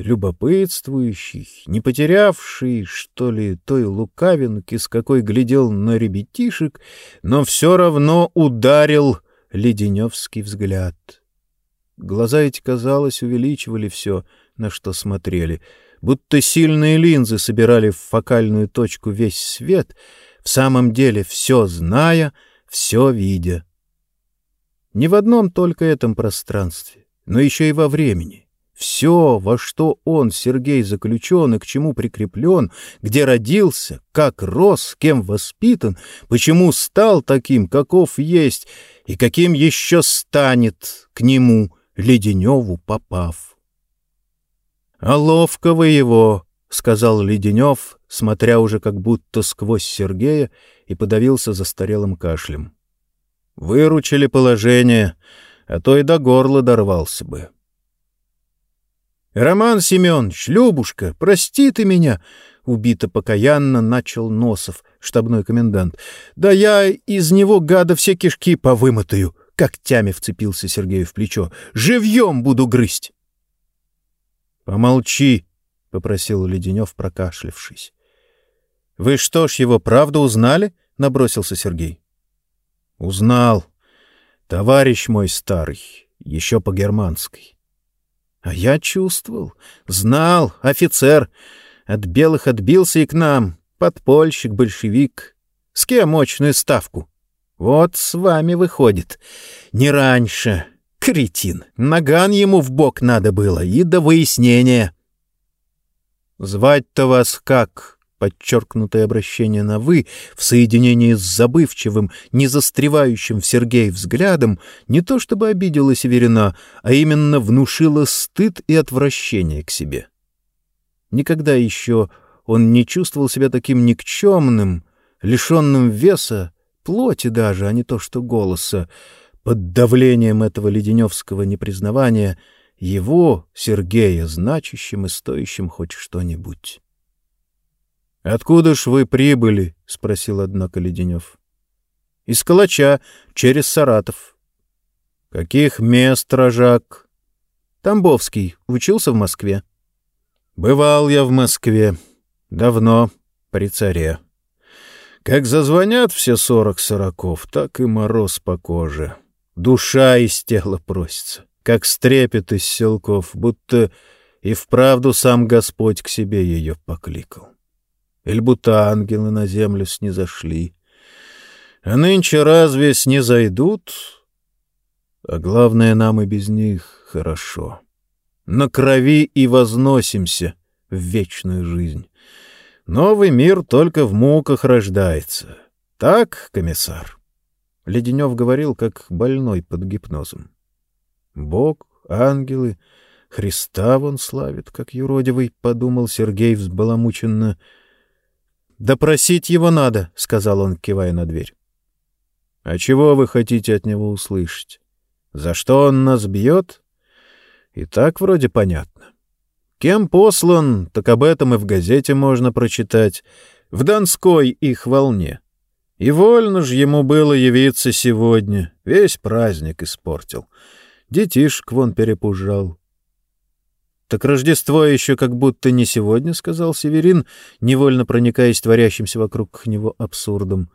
любопытствующий, не потерявший, что ли, той лукавинки, с какой глядел на ребятишек, но все равно ударил леденевский взгляд. Глаза эти, казалось, увеличивали все — на что смотрели, будто сильные линзы собирали в фокальную точку весь свет, в самом деле все зная, все видя. Не в одном только этом пространстве, но еще и во времени. Все, во что он, Сергей, заключен и к чему прикреплен, где родился, как рос, кем воспитан, почему стал таким, каков есть, и каким еще станет к нему, Леденеву попав. «А ловко вы его!» — сказал Леденев, смотря уже как будто сквозь Сергея, и подавился застарелым кашлем. «Выручили положение, а то и до горла дорвался бы». «Роман Семенович, Любушка, прости ты меня!» — убито покаянно начал Носов, штабной комендант. «Да я из него, гада, все кишки повымотаю!» — когтями вцепился Сергею в плечо. «Живьем буду грызть!» «Помолчи», — попросил Леденев, прокашлявшись. «Вы что ж, его правду узнали?» — набросился Сергей. «Узнал. Товарищ мой старый, еще по-германской». «А я чувствовал. Знал. Офицер. От белых отбился и к нам. Подпольщик, большевик. С кем мощную ставку? Вот с вами выходит. Не раньше. Кретин! Наган ему в бок надо было, и до выяснения. «Звать-то вас как?» Подчеркнутое обращение на «вы» в соединении с забывчивым, не застревающим в Сергей взглядом не то чтобы обидело Северина, а именно внушило стыд и отвращение к себе. Никогда еще он не чувствовал себя таким никчемным, лишенным веса, плоти даже, а не то что голоса, под давлением этого леденевского непризнавания его, Сергея, значащим и стоящим хоть что-нибудь. — Откуда ж вы прибыли? — спросил, однако, Леденев. — Из Калача, через Саратов. — Каких мест, рожак? — Тамбовский, учился в Москве. — Бывал я в Москве. Давно, при царе. Как зазвонят все сорок сороков, так и мороз по коже. — Душа из тела просится, как стрепет из селков, будто и вправду сам Господь к себе ее покликал. Или будто ангелы на землю снизошли. А нынче разве снизойдут? А главное, нам и без них хорошо. На крови и возносимся в вечную жизнь. Новый мир только в муках рождается. Так, комиссар? Леденев говорил, как больной под гипнозом. «Бог, ангелы, Христа вон славит, как юродивый», — подумал Сергей взбаламученно. «Допросить его надо», — сказал он, кивая на дверь. «А чего вы хотите от него услышать? За что он нас бьет? И так вроде понятно. Кем послан, так об этом и в газете можно прочитать. В Донской их волне». И вольно ж ему было явиться сегодня, весь праздник испортил. Детишек вон перепужал. — Так Рождество еще как будто не сегодня, — сказал Северин, невольно проникаясь творящимся вокруг него абсурдом.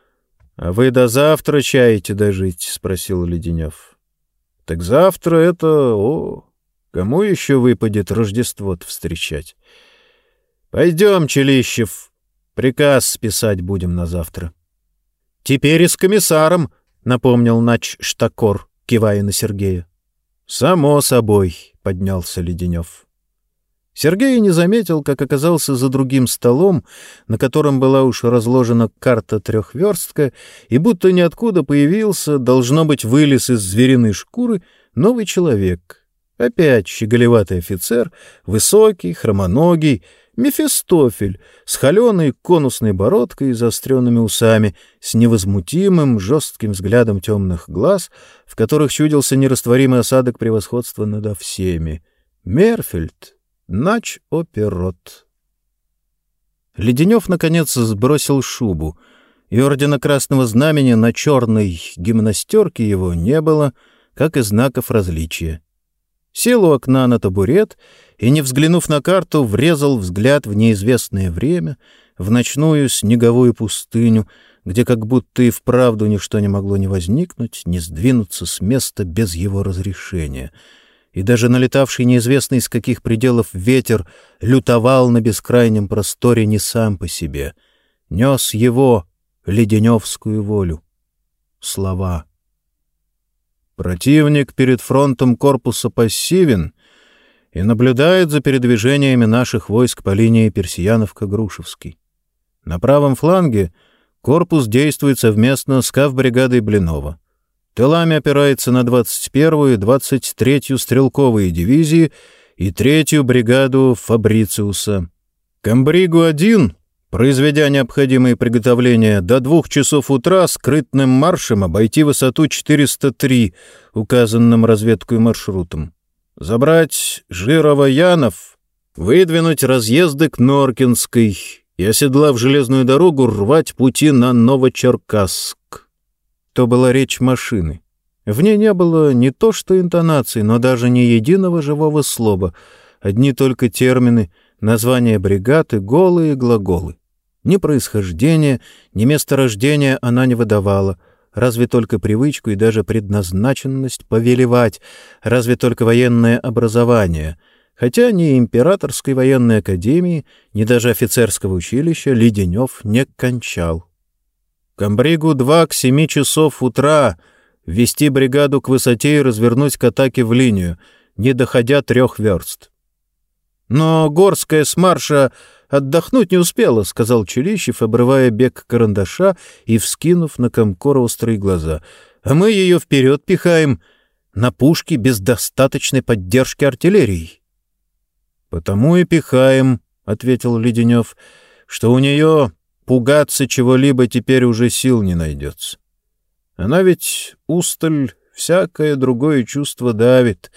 — А вы до завтра чаете дожить? — спросил Леденев. — Так завтра это... О, кому еще выпадет Рождество-то встречать? — Пойдем, Челищев, Приказ списать будем на завтра. — Теперь и с комиссаром, — напомнил нач Штакор, кивая на Сергея. — Само собой, — поднялся Леденев. Сергей не заметил, как оказался за другим столом, на котором была уж разложена карта трехверстка, и будто ниоткуда появился, должно быть, вылез из звериной шкуры, новый человек. Опять щеголеватый офицер, высокий, хромоногий, Мефистофель с холеной конусной бородкой и заостренными усами, с невозмутимым, жестким взглядом темных глаз, в которых чудился нерастворимый осадок превосходства надо всеми. Мерфельд, Нач оперот. Леденев, наконец, сбросил шубу, и ордена Красного Знамени на черной гимнастерке его не было, как и знаков различия. Сел у окна на табурет и, не взглянув на карту, врезал взгляд в неизвестное время, в ночную снеговую пустыню, где как будто и вправду ничто не могло не возникнуть, не сдвинуться с места без его разрешения — и даже налетавший неизвестно из каких пределов ветер лютовал на бескрайнем просторе не сам по себе, нес его леденевскую волю. Слова. Противник перед фронтом корпуса пассивен и наблюдает за передвижениями наших войск по линии Персиянов-Грушевский. На правом фланге корпус действует совместно с кавбригадой Блинова — Тылами опирается на 21-ю и 23-ю стрелковые дивизии и 3-ю бригаду Фабрициуса. Камбригу-1, произведя необходимые приготовления, до двух часов утра скрытным маршем обойти высоту 403 указанным разведкой маршрутом. Забрать Жирова-Янов, выдвинуть разъезды к Норкинской и, оседлав железную дорогу, рвать пути на Новочеркасск то была речь машины. В ней не было не то что интонаций, но даже ни единого живого слова, одни только термины, названия бригад и голые глаголы. Ни происхождения, ни месторождения она не выдавала, разве только привычку и даже предназначенность повелевать, разве только военное образование, хотя ни императорской военной академии, ни даже офицерского училища Леденев не кончал. Камбригу-2 к 7 часов утра ввести бригаду к высоте и развернуть к атаке в линию, не доходя трех верст. «Но Горская с марша отдохнуть не успела», — сказал Челищев, обрывая бег карандаша и вскинув на Комкора острые глаза. «А мы ее вперед пихаем на пушки без достаточной поддержки артиллерии». «Потому и пихаем», — ответил Леденев, — «что у нее Пугаться чего-либо теперь уже сил не найдется. Она ведь, усталь, всякое другое чувство давит.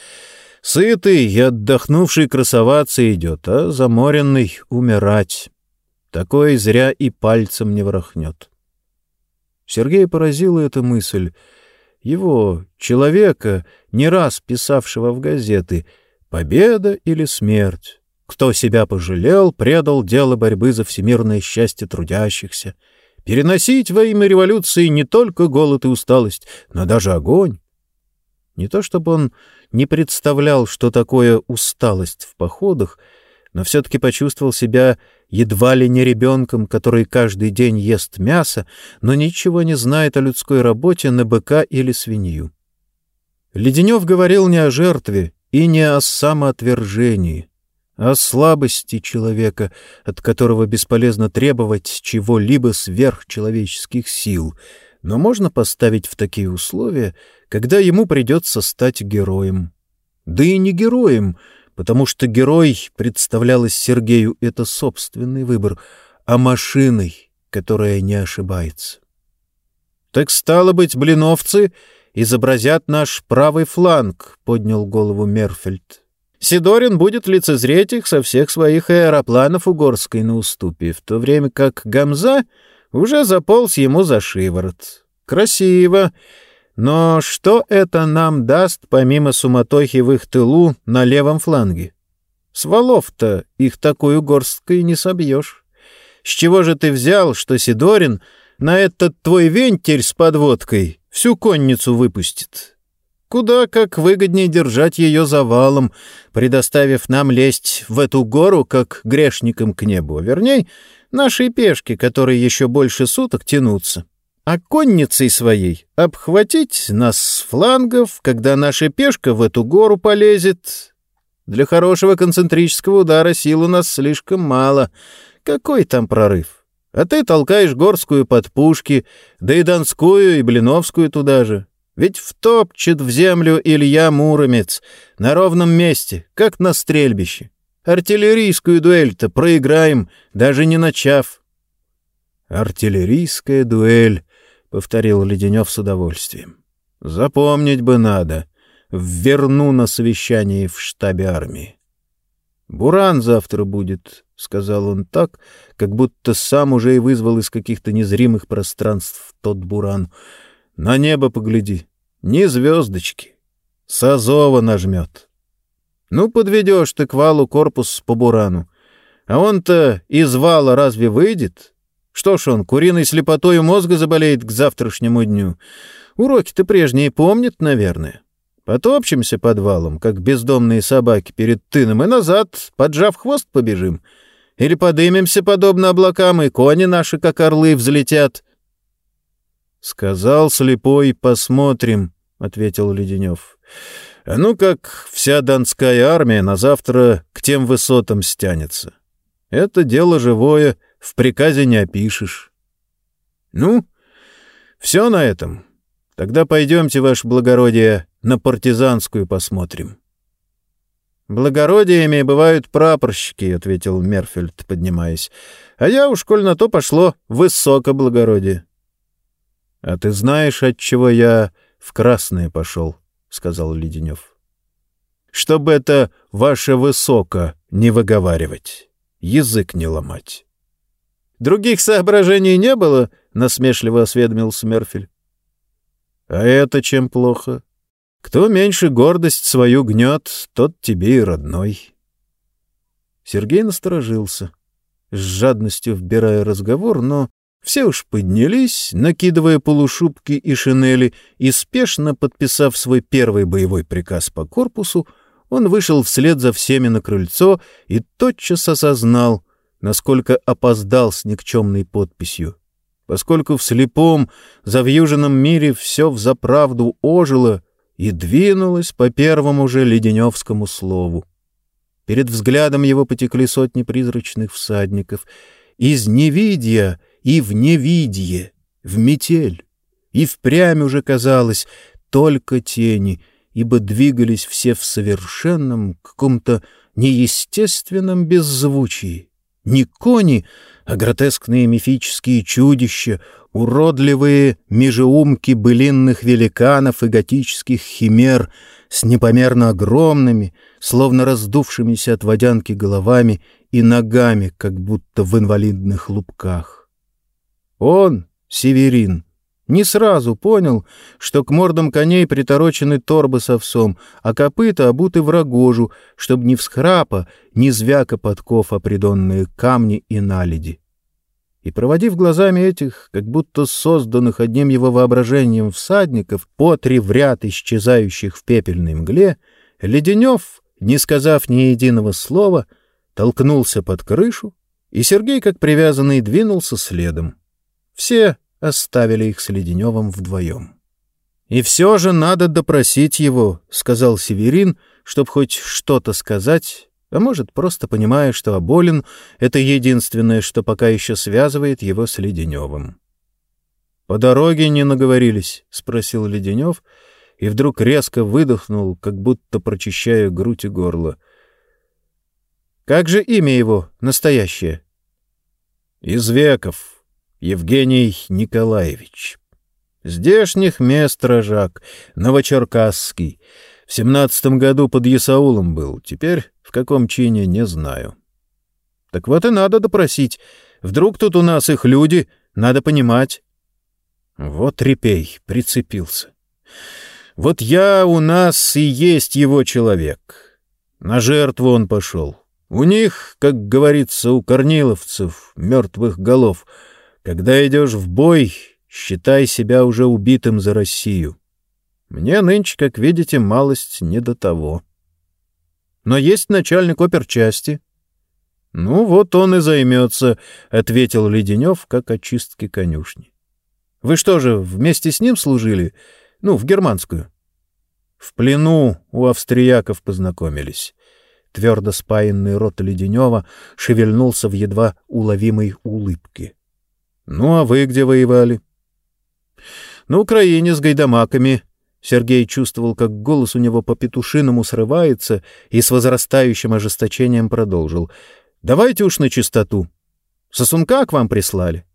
Сытый и отдохнувший красоваться идет, а заморенный — умирать. Такой зря и пальцем не ворохнет. Сергея поразила эта мысль. Его, человека, не раз писавшего в газеты «Победа или смерть?» Кто себя пожалел, предал дело борьбы за всемирное счастье трудящихся. Переносить во имя революции не только голод и усталость, но даже огонь. Не то чтобы он не представлял, что такое усталость в походах, но все-таки почувствовал себя едва ли не ребенком, который каждый день ест мясо, но ничего не знает о людской работе на быка или свинью. Леденев говорил не о жертве и не о самоотвержении о слабости человека, от которого бесполезно требовать чего-либо сверхчеловеческих сил, но можно поставить в такие условия, когда ему придется стать героем. Да и не героем, потому что герой, представлялось Сергею, это собственный выбор, а машиной, которая не ошибается. «Так стало быть, блиновцы изобразят наш правый фланг», — поднял голову Мерфельд. Сидорин будет лицезреть их со всех своих аэропланов у Горской на уступе, в то время как Гамза уже заполз ему за шиворот. Красиво. Но что это нам даст, помимо суматохи в их тылу на левом фланге? С валов-то их такую горсткой не собьешь. С чего же ты взял, что Сидорин на этот твой вентиль с подводкой всю конницу выпустит? Куда как выгоднее держать ее завалом, предоставив нам лезть в эту гору, как грешникам к небу, вернее, нашей пешки, которые еще больше суток тянутся. А конницей своей обхватить нас с флангов, когда наша пешка в эту гору полезет. Для хорошего концентрического удара сил у нас слишком мало. Какой там прорыв? А ты толкаешь горскую под пушки, да и донскую, и блиновскую туда же. Ведь втопчет в землю Илья Муромец на ровном месте, как на стрельбище. Артиллерийскую дуэль-то проиграем, даже не начав. «Артиллерийская дуэль», — повторил Леденев с удовольствием. «Запомнить бы надо. Верну на совещание в штабе армии». «Буран завтра будет», — сказал он так, как будто сам уже и вызвал из каких-то незримых пространств тот буран. «На небо погляди. Ни звездочки. Сазова нажмет. Ну, подведешь ты к валу корпус по бурану. А он-то из вала разве выйдет? Что ж он, куриной слепотой мозга заболеет к завтрашнему дню? Уроки-то прежние помнит, наверное. Потопчемся под валом, как бездомные собаки перед тыном, и назад, поджав хвост, побежим. Или подымемся, подобно облакам, и кони наши, как орлы, взлетят. «Сказал слепой, посмотрим», — ответил Леденев. «А ну как вся донская армия на завтра к тем высотам стянется. Это дело живое, в приказе не опишешь». «Ну, все на этом. Тогда пойдемте, ваше благородие, на партизанскую посмотрим». «Благородиями бывают прапорщики», — ответил Мерфельд, поднимаясь. «А я уж, коль на то пошло, высокоблагородие». — А ты знаешь, от чего я в красное пошел? — сказал Леденев. — Чтобы это ваше высоко не выговаривать, язык не ломать. — Других соображений не было? — насмешливо осведомился Мерфель. — А это чем плохо? Кто меньше гордость свою гнет, тот тебе и родной. Сергей насторожился, с жадностью вбирая разговор, но все уж поднялись, накидывая полушубки и шинели, и, спешно подписав свой первый боевой приказ по корпусу, он вышел вслед за всеми на крыльцо и тотчас осознал, насколько опоздал с никчемной подписью. Поскольку в слепом, завьюженном мире все взаправду ожило и двинулось по первому же леденевскому слову. Перед взглядом его потекли сотни призрачных всадников. Из невидия и в невидье, в метель. И впрямь уже казалось только тени, ибо двигались все в совершенном, каком-то неестественном беззвучии. Не кони, а гротескные мифические чудища, уродливые межеумки былинных великанов и готических химер с непомерно огромными, словно раздувшимися от водянки головами и ногами, как будто в инвалидных лупках. Он, Северин, не сразу понял, что к мордам коней приторочены торбы с овсом, а копыта обуты в рогожу, чтобы ни всхрапа, ни звяка подков опридонные камни и наледи. И, проводив глазами этих, как будто созданных одним его воображением всадников, по три в ряд исчезающих в пепельной мгле, Леденев, не сказав ни единого слова, толкнулся под крышу, и Сергей, как привязанный, двинулся следом. Все оставили их с Леденевым вдвоем. «И все же надо допросить его», — сказал Северин, чтобы хоть что-то сказать, а может, просто понимая, что Аболин — это единственное, что пока еще связывает его с Леденевым. «По дороге не наговорились?» — спросил Леденев, и вдруг резко выдохнул, как будто прочищая грудь и горло. «Как же имя его настоящее?» «Извеков», Евгений Николаевич. Здешних мест рожак, Новочеркасский. В семнадцатом году под Ясаулом был, теперь в каком чине не знаю. Так вот и надо допросить. Вдруг тут у нас их люди, надо понимать. Вот репей прицепился. Вот я у нас и есть его человек. На жертву он пошел. У них, как говорится, у корниловцев, мертвых голов — когда идешь в бой, считай себя уже убитым за Россию. Мне нынче, как видите, малость не до того. Но есть начальник оперчасти. — Ну, вот он и займется, — ответил Леденев, как очистки конюшни. — Вы что же, вместе с ним служили? Ну, в германскую? — В плену у австрияков познакомились. Твердо спаянный рот Леденева шевельнулся в едва уловимой улыбке. — Ну, а вы где воевали? — На Украине с гайдамаками. Сергей чувствовал, как голос у него по-петушиному срывается, и с возрастающим ожесточением продолжил. — Давайте уж на чистоту. Сосунка к вам прислали?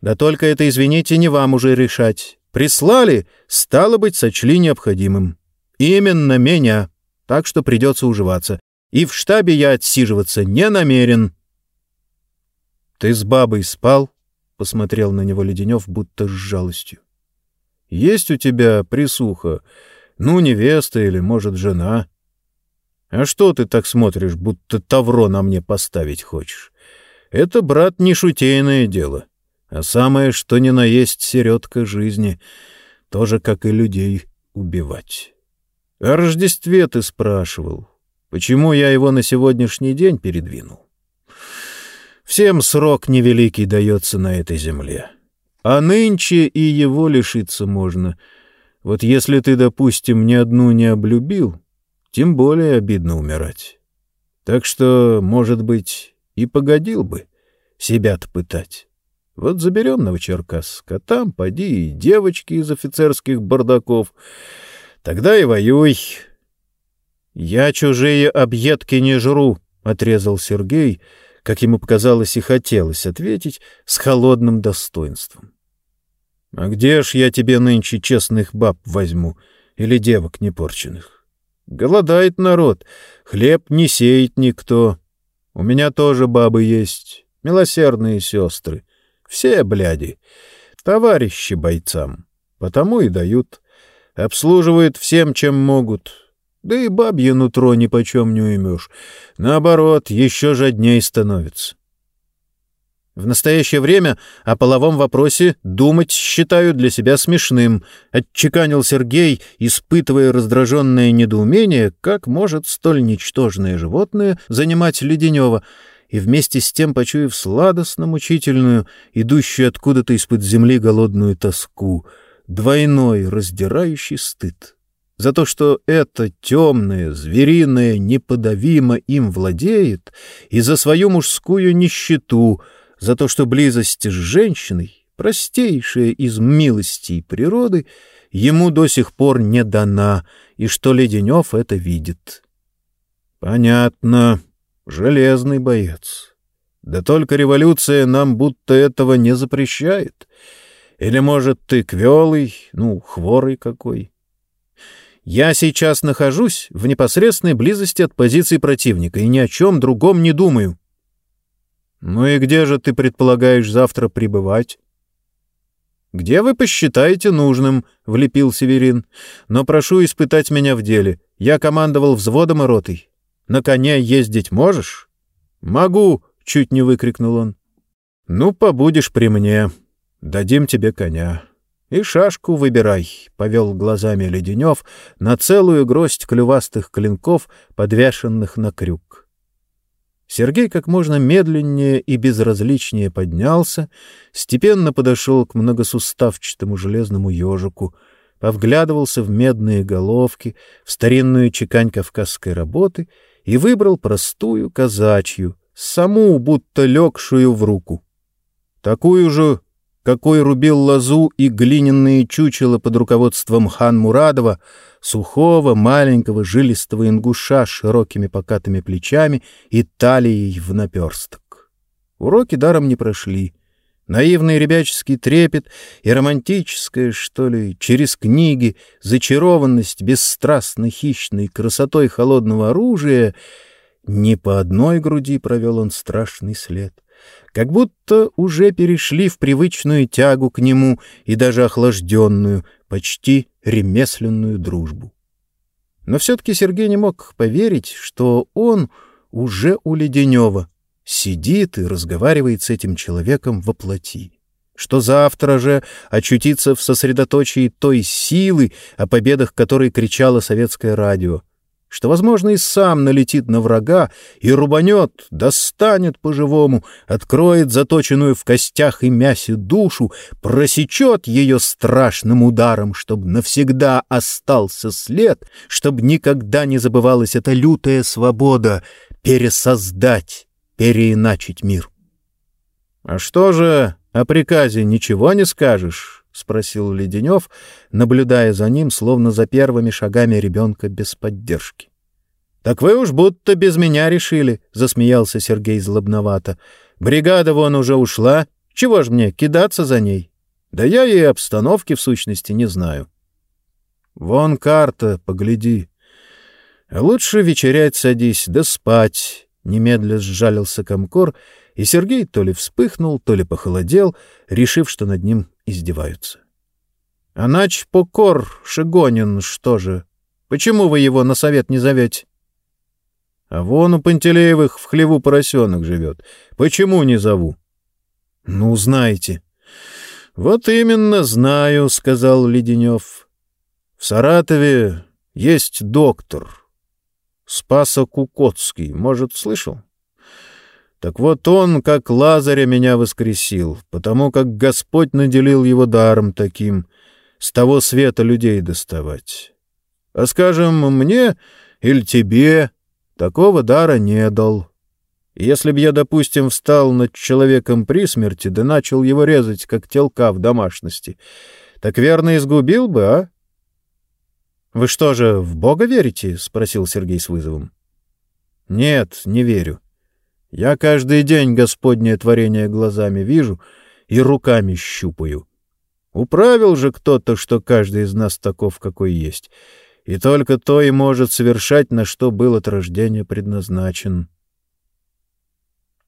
Да только это, извините, не вам уже решать. Прислали, стало быть, сочли необходимым. Именно меня. Так что придется уживаться и в штабе я отсиживаться не намерен. — Ты с бабой спал? — посмотрел на него Леденев, будто с жалостью. — Есть у тебя присуха? Ну, невеста или, может, жена? А что ты так смотришь, будто тавро на мне поставить хочешь? Это, брат, не шутейное дело, а самое, что ни на есть середка жизни, тоже, как и людей, убивать. О Рождестве ты спрашивал. Почему я его на сегодняшний день передвинул? Всем срок невеликий дается на этой земле. А нынче и его лишиться можно. Вот если ты, допустим, ни одну не облюбил, тем более обидно умирать. Так что, может быть, и погодил бы себя-то пытать. Вот заберем Новочеркасск, а там поди и девочки из офицерских бардаков. Тогда и воюй, «Я чужие объедки не жру», — отрезал Сергей, как ему показалось и хотелось ответить, с холодным достоинством. «А где ж я тебе нынче честных баб возьму или девок непорченных? Голодает народ, хлеб не сеет никто. У меня тоже бабы есть, милосердные сестры, все бляди, товарищи бойцам, потому и дают, обслуживают всем, чем могут, да и бабье нутро нипочем не уймешь. Наоборот, еще жадней становится. В настоящее время о половом вопросе думать считаю для себя смешным, отчеканил Сергей, испытывая раздраженное недоумение, как может столь ничтожное животное занимать Леденева, и вместе с тем почуяв сладостно-мучительную, идущую откуда-то из-под земли голодную тоску, двойной раздирающий стыд за то, что это темное, звериное, неподавимо им владеет, и за свою мужскую нищету, за то, что близость с женщиной, простейшая из милостей природы, ему до сих пор не дана, и что Леденев это видит. Понятно, железный боец. Да только революция нам будто этого не запрещает. Или, может, ты квелый, ну, хворый какой. Я сейчас нахожусь в непосредственной близости от позиции противника и ни о чем другом не думаю. Ну и где же ты предполагаешь завтра пребывать? Где вы посчитаете нужным, влепил Северин. Но прошу испытать меня в деле. Я командовал взводом и ротой. На коне ездить можешь? Могу, чуть не выкрикнул он. Ну, побудешь при мне. Дадим тебе коня. «И шашку выбирай», — повел глазами Леденев на целую гроздь клювастых клинков, подвешенных на крюк. Сергей как можно медленнее и безразличнее поднялся, степенно подошел к многосуставчатому железному ежику, повглядывался в медные головки, в старинную чекань кавказской работы и выбрал простую казачью, саму будто легшую в руку. Такую же какой рубил лозу и глиняные чучела под руководством хан Мурадова, сухого, маленького, жилистого ингуша с широкими покатыми плечами и талией в наперсток. Уроки даром не прошли. Наивный ребяческий трепет и романтическое, что ли, через книги, зачарованность бесстрастной хищной красотой холодного оружия — не по одной груди провел он страшный след как будто уже перешли в привычную тягу к нему и даже охлажденную, почти ремесленную дружбу. Но все-таки Сергей не мог поверить, что он уже у Леденева сидит и разговаривает с этим человеком во плоти, что завтра же очутится в сосредоточии той силы, о победах которой кричало советское радио, что, возможно, и сам налетит на врага и рубанет, достанет по-живому, откроет заточенную в костях и мясе душу, просечет ее страшным ударом, чтобы навсегда остался след, чтобы никогда не забывалась эта лютая свобода пересоздать, переиначить мир. — А что же о приказе ничего не скажешь? — спросил Леденев, наблюдая за ним, словно за первыми шагами ребенка без поддержки. — Так вы уж будто без меня решили, — засмеялся Сергей злобновато. — Бригада вон уже ушла. Чего ж мне кидаться за ней? Да я и обстановки в сущности не знаю. — Вон карта, погляди. Лучше вечерять садись, да спать, — немедля сжалился Комкор, и Сергей то ли вспыхнул, то ли похолодел, решив, что над ним издеваются. — А нач покор, Шигонин, что же? Почему вы его на совет не зовете? — А вон у Пантелеевых в хлеву поросенок живет. Почему не зову? — Ну, знаете. — Вот именно знаю, — сказал Леденев. — В Саратове есть доктор. Спаса Кукотский, может, слышал? — так вот он, как Лазаря, меня воскресил, потому как Господь наделил его даром таким, с того света людей доставать. А, скажем, мне или тебе такого дара не дал. Если б я, допустим, встал над человеком при смерти да начал его резать, как телка в домашности, так верно изгубил бы, а? — Вы что же, в Бога верите? — спросил Сергей с вызовом. — Нет, не верю. Я каждый день Господнее творение глазами вижу и руками щупаю. Управил же кто-то, что каждый из нас таков, какой есть, и только то и может совершать, на что был от рождения предназначен.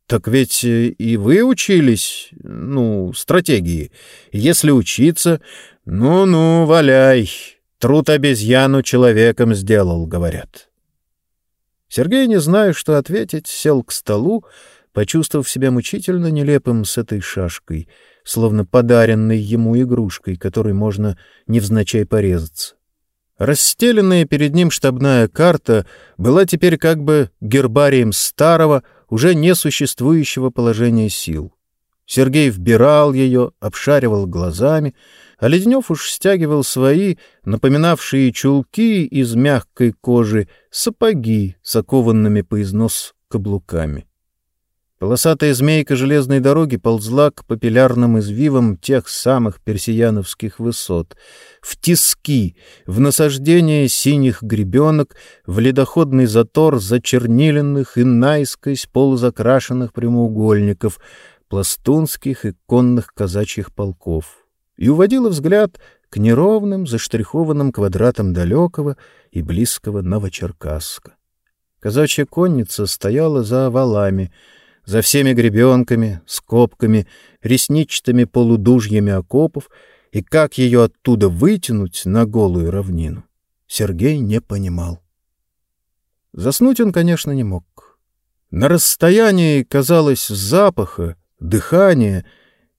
Так ведь э, и вы учились, ну, стратегии. Если учиться, ну-ну, валяй. Труд обезьяну человеком сделал, говорят. Сергей, не зная, что ответить, сел к столу, почувствовав себя мучительно нелепым с этой шашкой, словно подаренной ему игрушкой, которой можно невзначай порезаться. Расстеленная перед ним штабная карта была теперь как бы гербарием старого, уже несуществующего положения сил. Сергей вбирал ее, обшаривал глазами — а Леденев уж стягивал свои, напоминавшие чулки из мягкой кожи, сапоги с окованными по износ каблуками. Полосатая змейка железной дороги ползла к папиллярным извивам тех самых персияновских высот, в тиски, в насаждение синих гребенок, в ледоходный затор зачерниленных и наискось полузакрашенных прямоугольников, пластунских и конных казачьих полков и уводила взгляд к неровным заштрихованным квадратам далекого и близкого Новочеркасска. Казачья конница стояла за валами, за всеми гребенками, скобками, ресничатыми полудужьями окопов, и как ее оттуда вытянуть на голую равнину, Сергей не понимал. Заснуть он, конечно, не мог. На расстоянии, казалось, запаха, дыхания —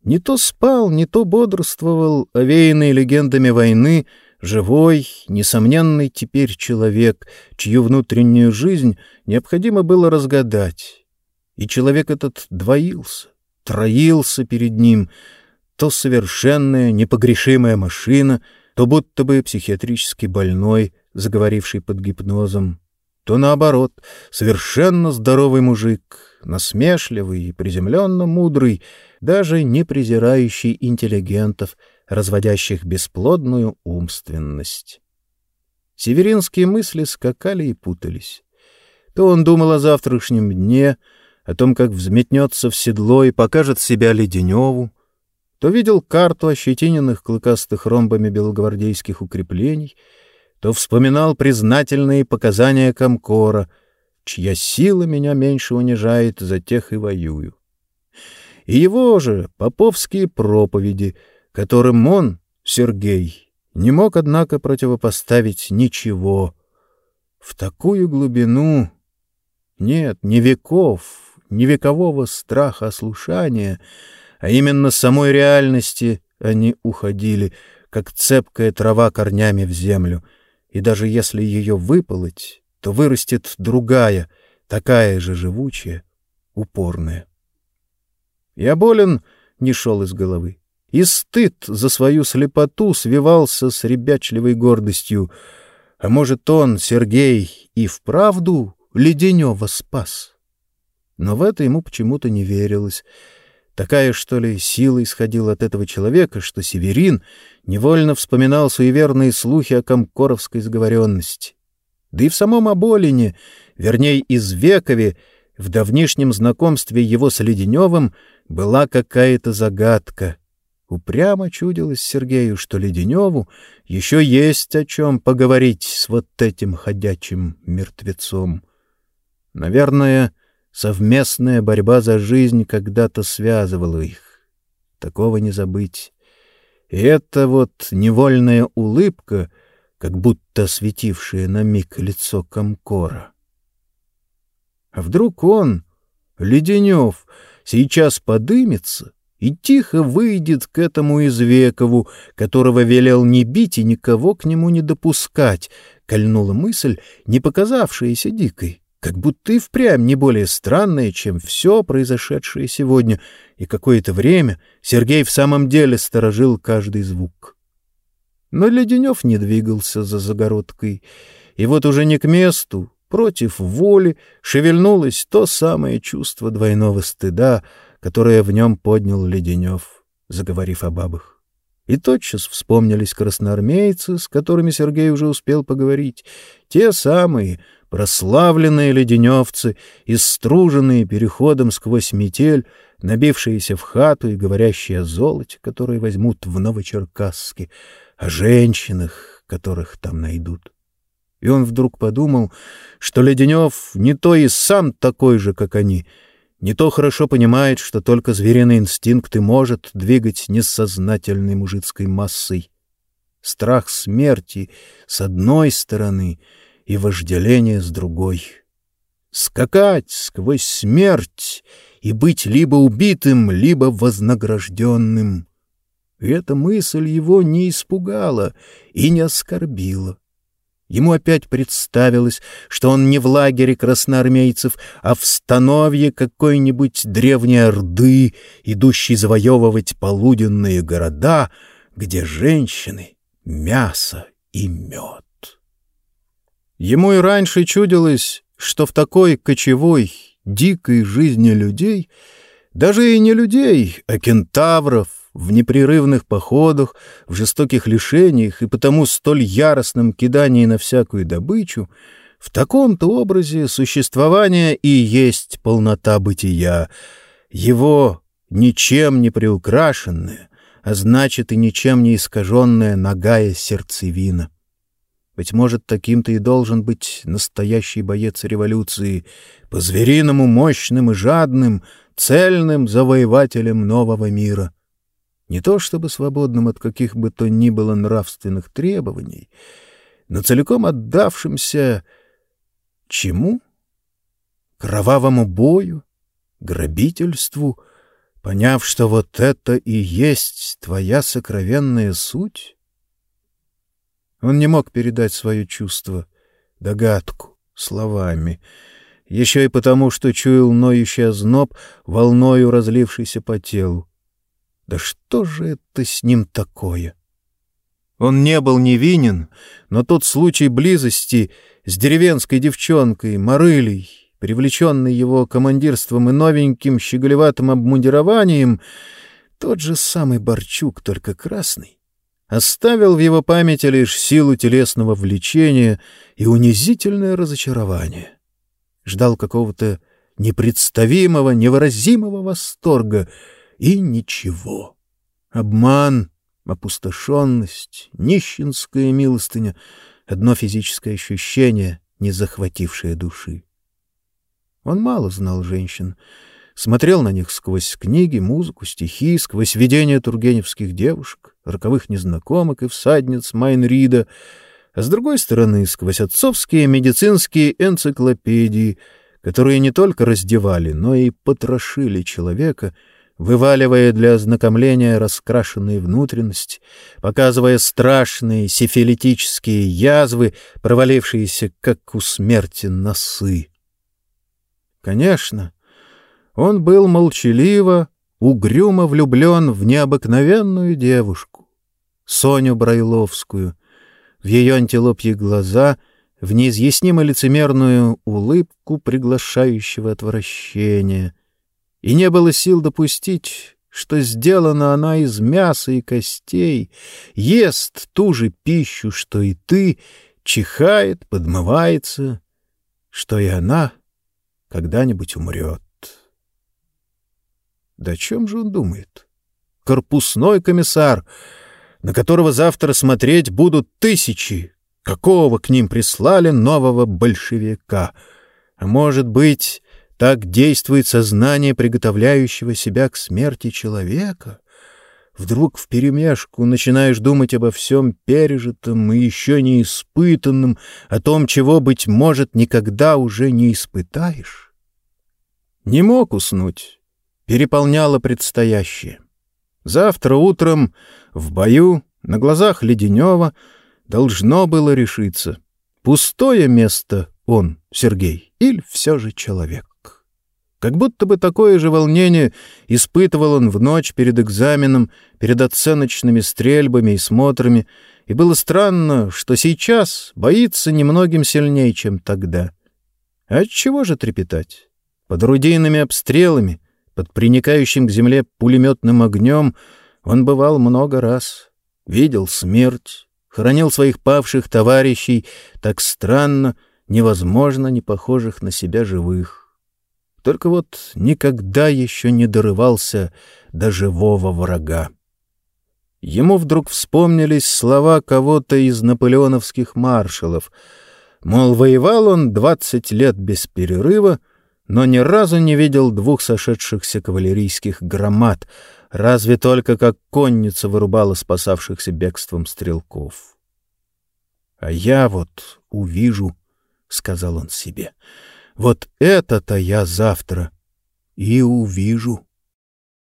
не то спал, не то бодрствовал, овеянный легендами войны, живой, несомненный теперь человек, чью внутреннюю жизнь необходимо было разгадать. И человек этот двоился, троился перед ним, то совершенная, непогрешимая машина, то будто бы психиатрически больной, заговоривший под гипнозом, то наоборот, совершенно здоровый мужик, насмешливый и приземленно мудрый, даже не презирающий интеллигентов, разводящих бесплодную умственность. Северинские мысли скакали и путались. То он думал о завтрашнем дне, о том, как взметнется в седло и покажет себя Леденеву, то видел карту ощетиненных клыкастых ромбами белогвардейских укреплений, то вспоминал признательные показания Комкора, чья сила меня меньше унижает, за тех и воюю и его же поповские проповеди, которым он, Сергей, не мог, однако, противопоставить ничего. В такую глубину нет ни веков, ни векового страха ослушания, а именно самой реальности они уходили, как цепкая трава корнями в землю, и даже если ее выполоть, то вырастет другая, такая же живучая, упорная. Я болен не шел из головы. И стыд за свою слепоту свивался с ребячливой гордостью. А может, он, Сергей, и вправду Леденева спас? Но в это ему почему-то не верилось. Такая, что ли, сила исходила от этого человека, что Северин невольно вспоминал суеверные слухи о комкоровской сговоренности. Да и в самом Аболине, вернее, из Векове, в давнишнем знакомстве его с Леденевым была какая-то загадка. Упрямо чудилось Сергею, что Леденеву еще есть о чем поговорить с вот этим ходячим мертвецом. Наверное, совместная борьба за жизнь когда-то связывала их. Такого не забыть. И эта вот невольная улыбка, как будто осветившая на миг лицо Комкора. А вдруг он, Леденев, сейчас подымется и тихо выйдет к этому Извекову, которого велел не бить и никого к нему не допускать, кольнула мысль, не показавшаяся дикой, как будто и впрямь не более странная, чем все произошедшее сегодня, и какое-то время Сергей в самом деле сторожил каждый звук. Но Леденев не двигался за загородкой, и вот уже не к месту, против воли шевельнулось то самое чувство двойного стыда, которое в нем поднял Леденев, заговорив о бабах. И тотчас вспомнились красноармейцы, с которыми Сергей уже успел поговорить, те самые прославленные леденевцы, иструженные переходом сквозь метель, набившиеся в хату и говорящие о золоте, которое возьмут в Новочеркасске, о женщинах, которых там найдут. И он вдруг подумал, что Леденев не то и сам такой же, как они, не то хорошо понимает, что только звериный инстинкт и может двигать несознательной мужицкой массой. Страх смерти с одной стороны и вожделение с другой. Скакать сквозь смерть и быть либо убитым, либо вознагражденным. И эта мысль его не испугала и не оскорбила. Ему опять представилось, что он не в лагере красноармейцев, а в становье какой-нибудь древней орды, идущей завоевывать полуденные города, где женщины, мясо и мед. Ему и раньше чудилось, что в такой кочевой, дикой жизни людей, даже и не людей, а кентавров, в непрерывных походах, в жестоких лишениях и потому столь яростном кидании на всякую добычу, в таком-то образе существования и есть полнота бытия, его ничем не приукрашенная, а значит и ничем не искаженная ногая сердцевина. Быть может, таким-то и должен быть настоящий боец революции, по-звериному мощным и жадным, цельным завоевателем нового мира. Не то чтобы свободным от каких бы то ни было нравственных требований, но целиком отдавшимся чему? Кровавому бою, грабительству, поняв, что вот это и есть твоя сокровенная суть? Он не мог передать свое чувство, догадку, словами, еще и потому, что чуял ноющий озноб, волною разлившийся по телу. Да что же это с ним такое? Он не был невинен, но тот случай близости с деревенской девчонкой, Марылей, привлеченный его командирством и новеньким щеголеватым обмундированием, тот же самый Борчук, только красный, оставил в его памяти лишь силу телесного влечения и унизительное разочарование. Ждал какого-то непредставимого, невыразимого восторга — и ничего. Обман, опустошенность, нищенская милостыня, одно физическое ощущение, не захватившее души. Он мало знал женщин, смотрел на них сквозь книги, музыку, стихи, сквозь видения тургеневских девушек, роковых незнакомок и всадниц Майнрида, а с другой стороны, сквозь отцовские медицинские энциклопедии, которые не только раздевали, но и потрошили человека — вываливая для ознакомления раскрашенные внутренности, показывая страшные сифилитические язвы, провалившиеся, как у смерти, носы. Конечно, он был молчаливо, угрюмо влюблен в необыкновенную девушку, Соню Брайловскую, в ее антилопьи глаза, в неизъяснимо лицемерную улыбку приглашающего отвращения — и не было сил допустить, что сделана она из мяса и костей, ест ту же пищу, что и ты, чихает, подмывается, что и она когда-нибудь умрет. Да чем же он думает? Корпусной комиссар, на которого завтра смотреть будут тысячи, какого к ним прислали нового большевика. А может быть, так действует сознание приготовляющего себя к смерти человека. Вдруг вперемешку начинаешь думать обо всем пережитом и еще не испытанном, о том, чего, быть может, никогда уже не испытаешь. Не мог уснуть, переполняло предстоящее. Завтра утром в бою на глазах Леденева должно было решиться, пустое место он, Сергей, или все же человек. Как будто бы такое же волнение испытывал он в ночь перед экзаменом, перед оценочными стрельбами и смотрами, и было странно, что сейчас боится немногим сильнее, чем тогда. А отчего же трепетать? Под рудийными обстрелами, под приникающим к земле пулеметным огнем он бывал много раз, видел смерть, хоронил своих павших товарищей так странно, невозможно не похожих на себя живых. Только вот никогда еще не дорывался до живого врага. Ему вдруг вспомнились слова кого-то из наполеоновских маршалов. Мол, воевал он двадцать лет без перерыва, но ни разу не видел двух сошедшихся кавалерийских громад, разве только как конница вырубала спасавшихся бегством стрелков. «А я вот увижу», — сказал он себе, — вот это-то я завтра и увижу.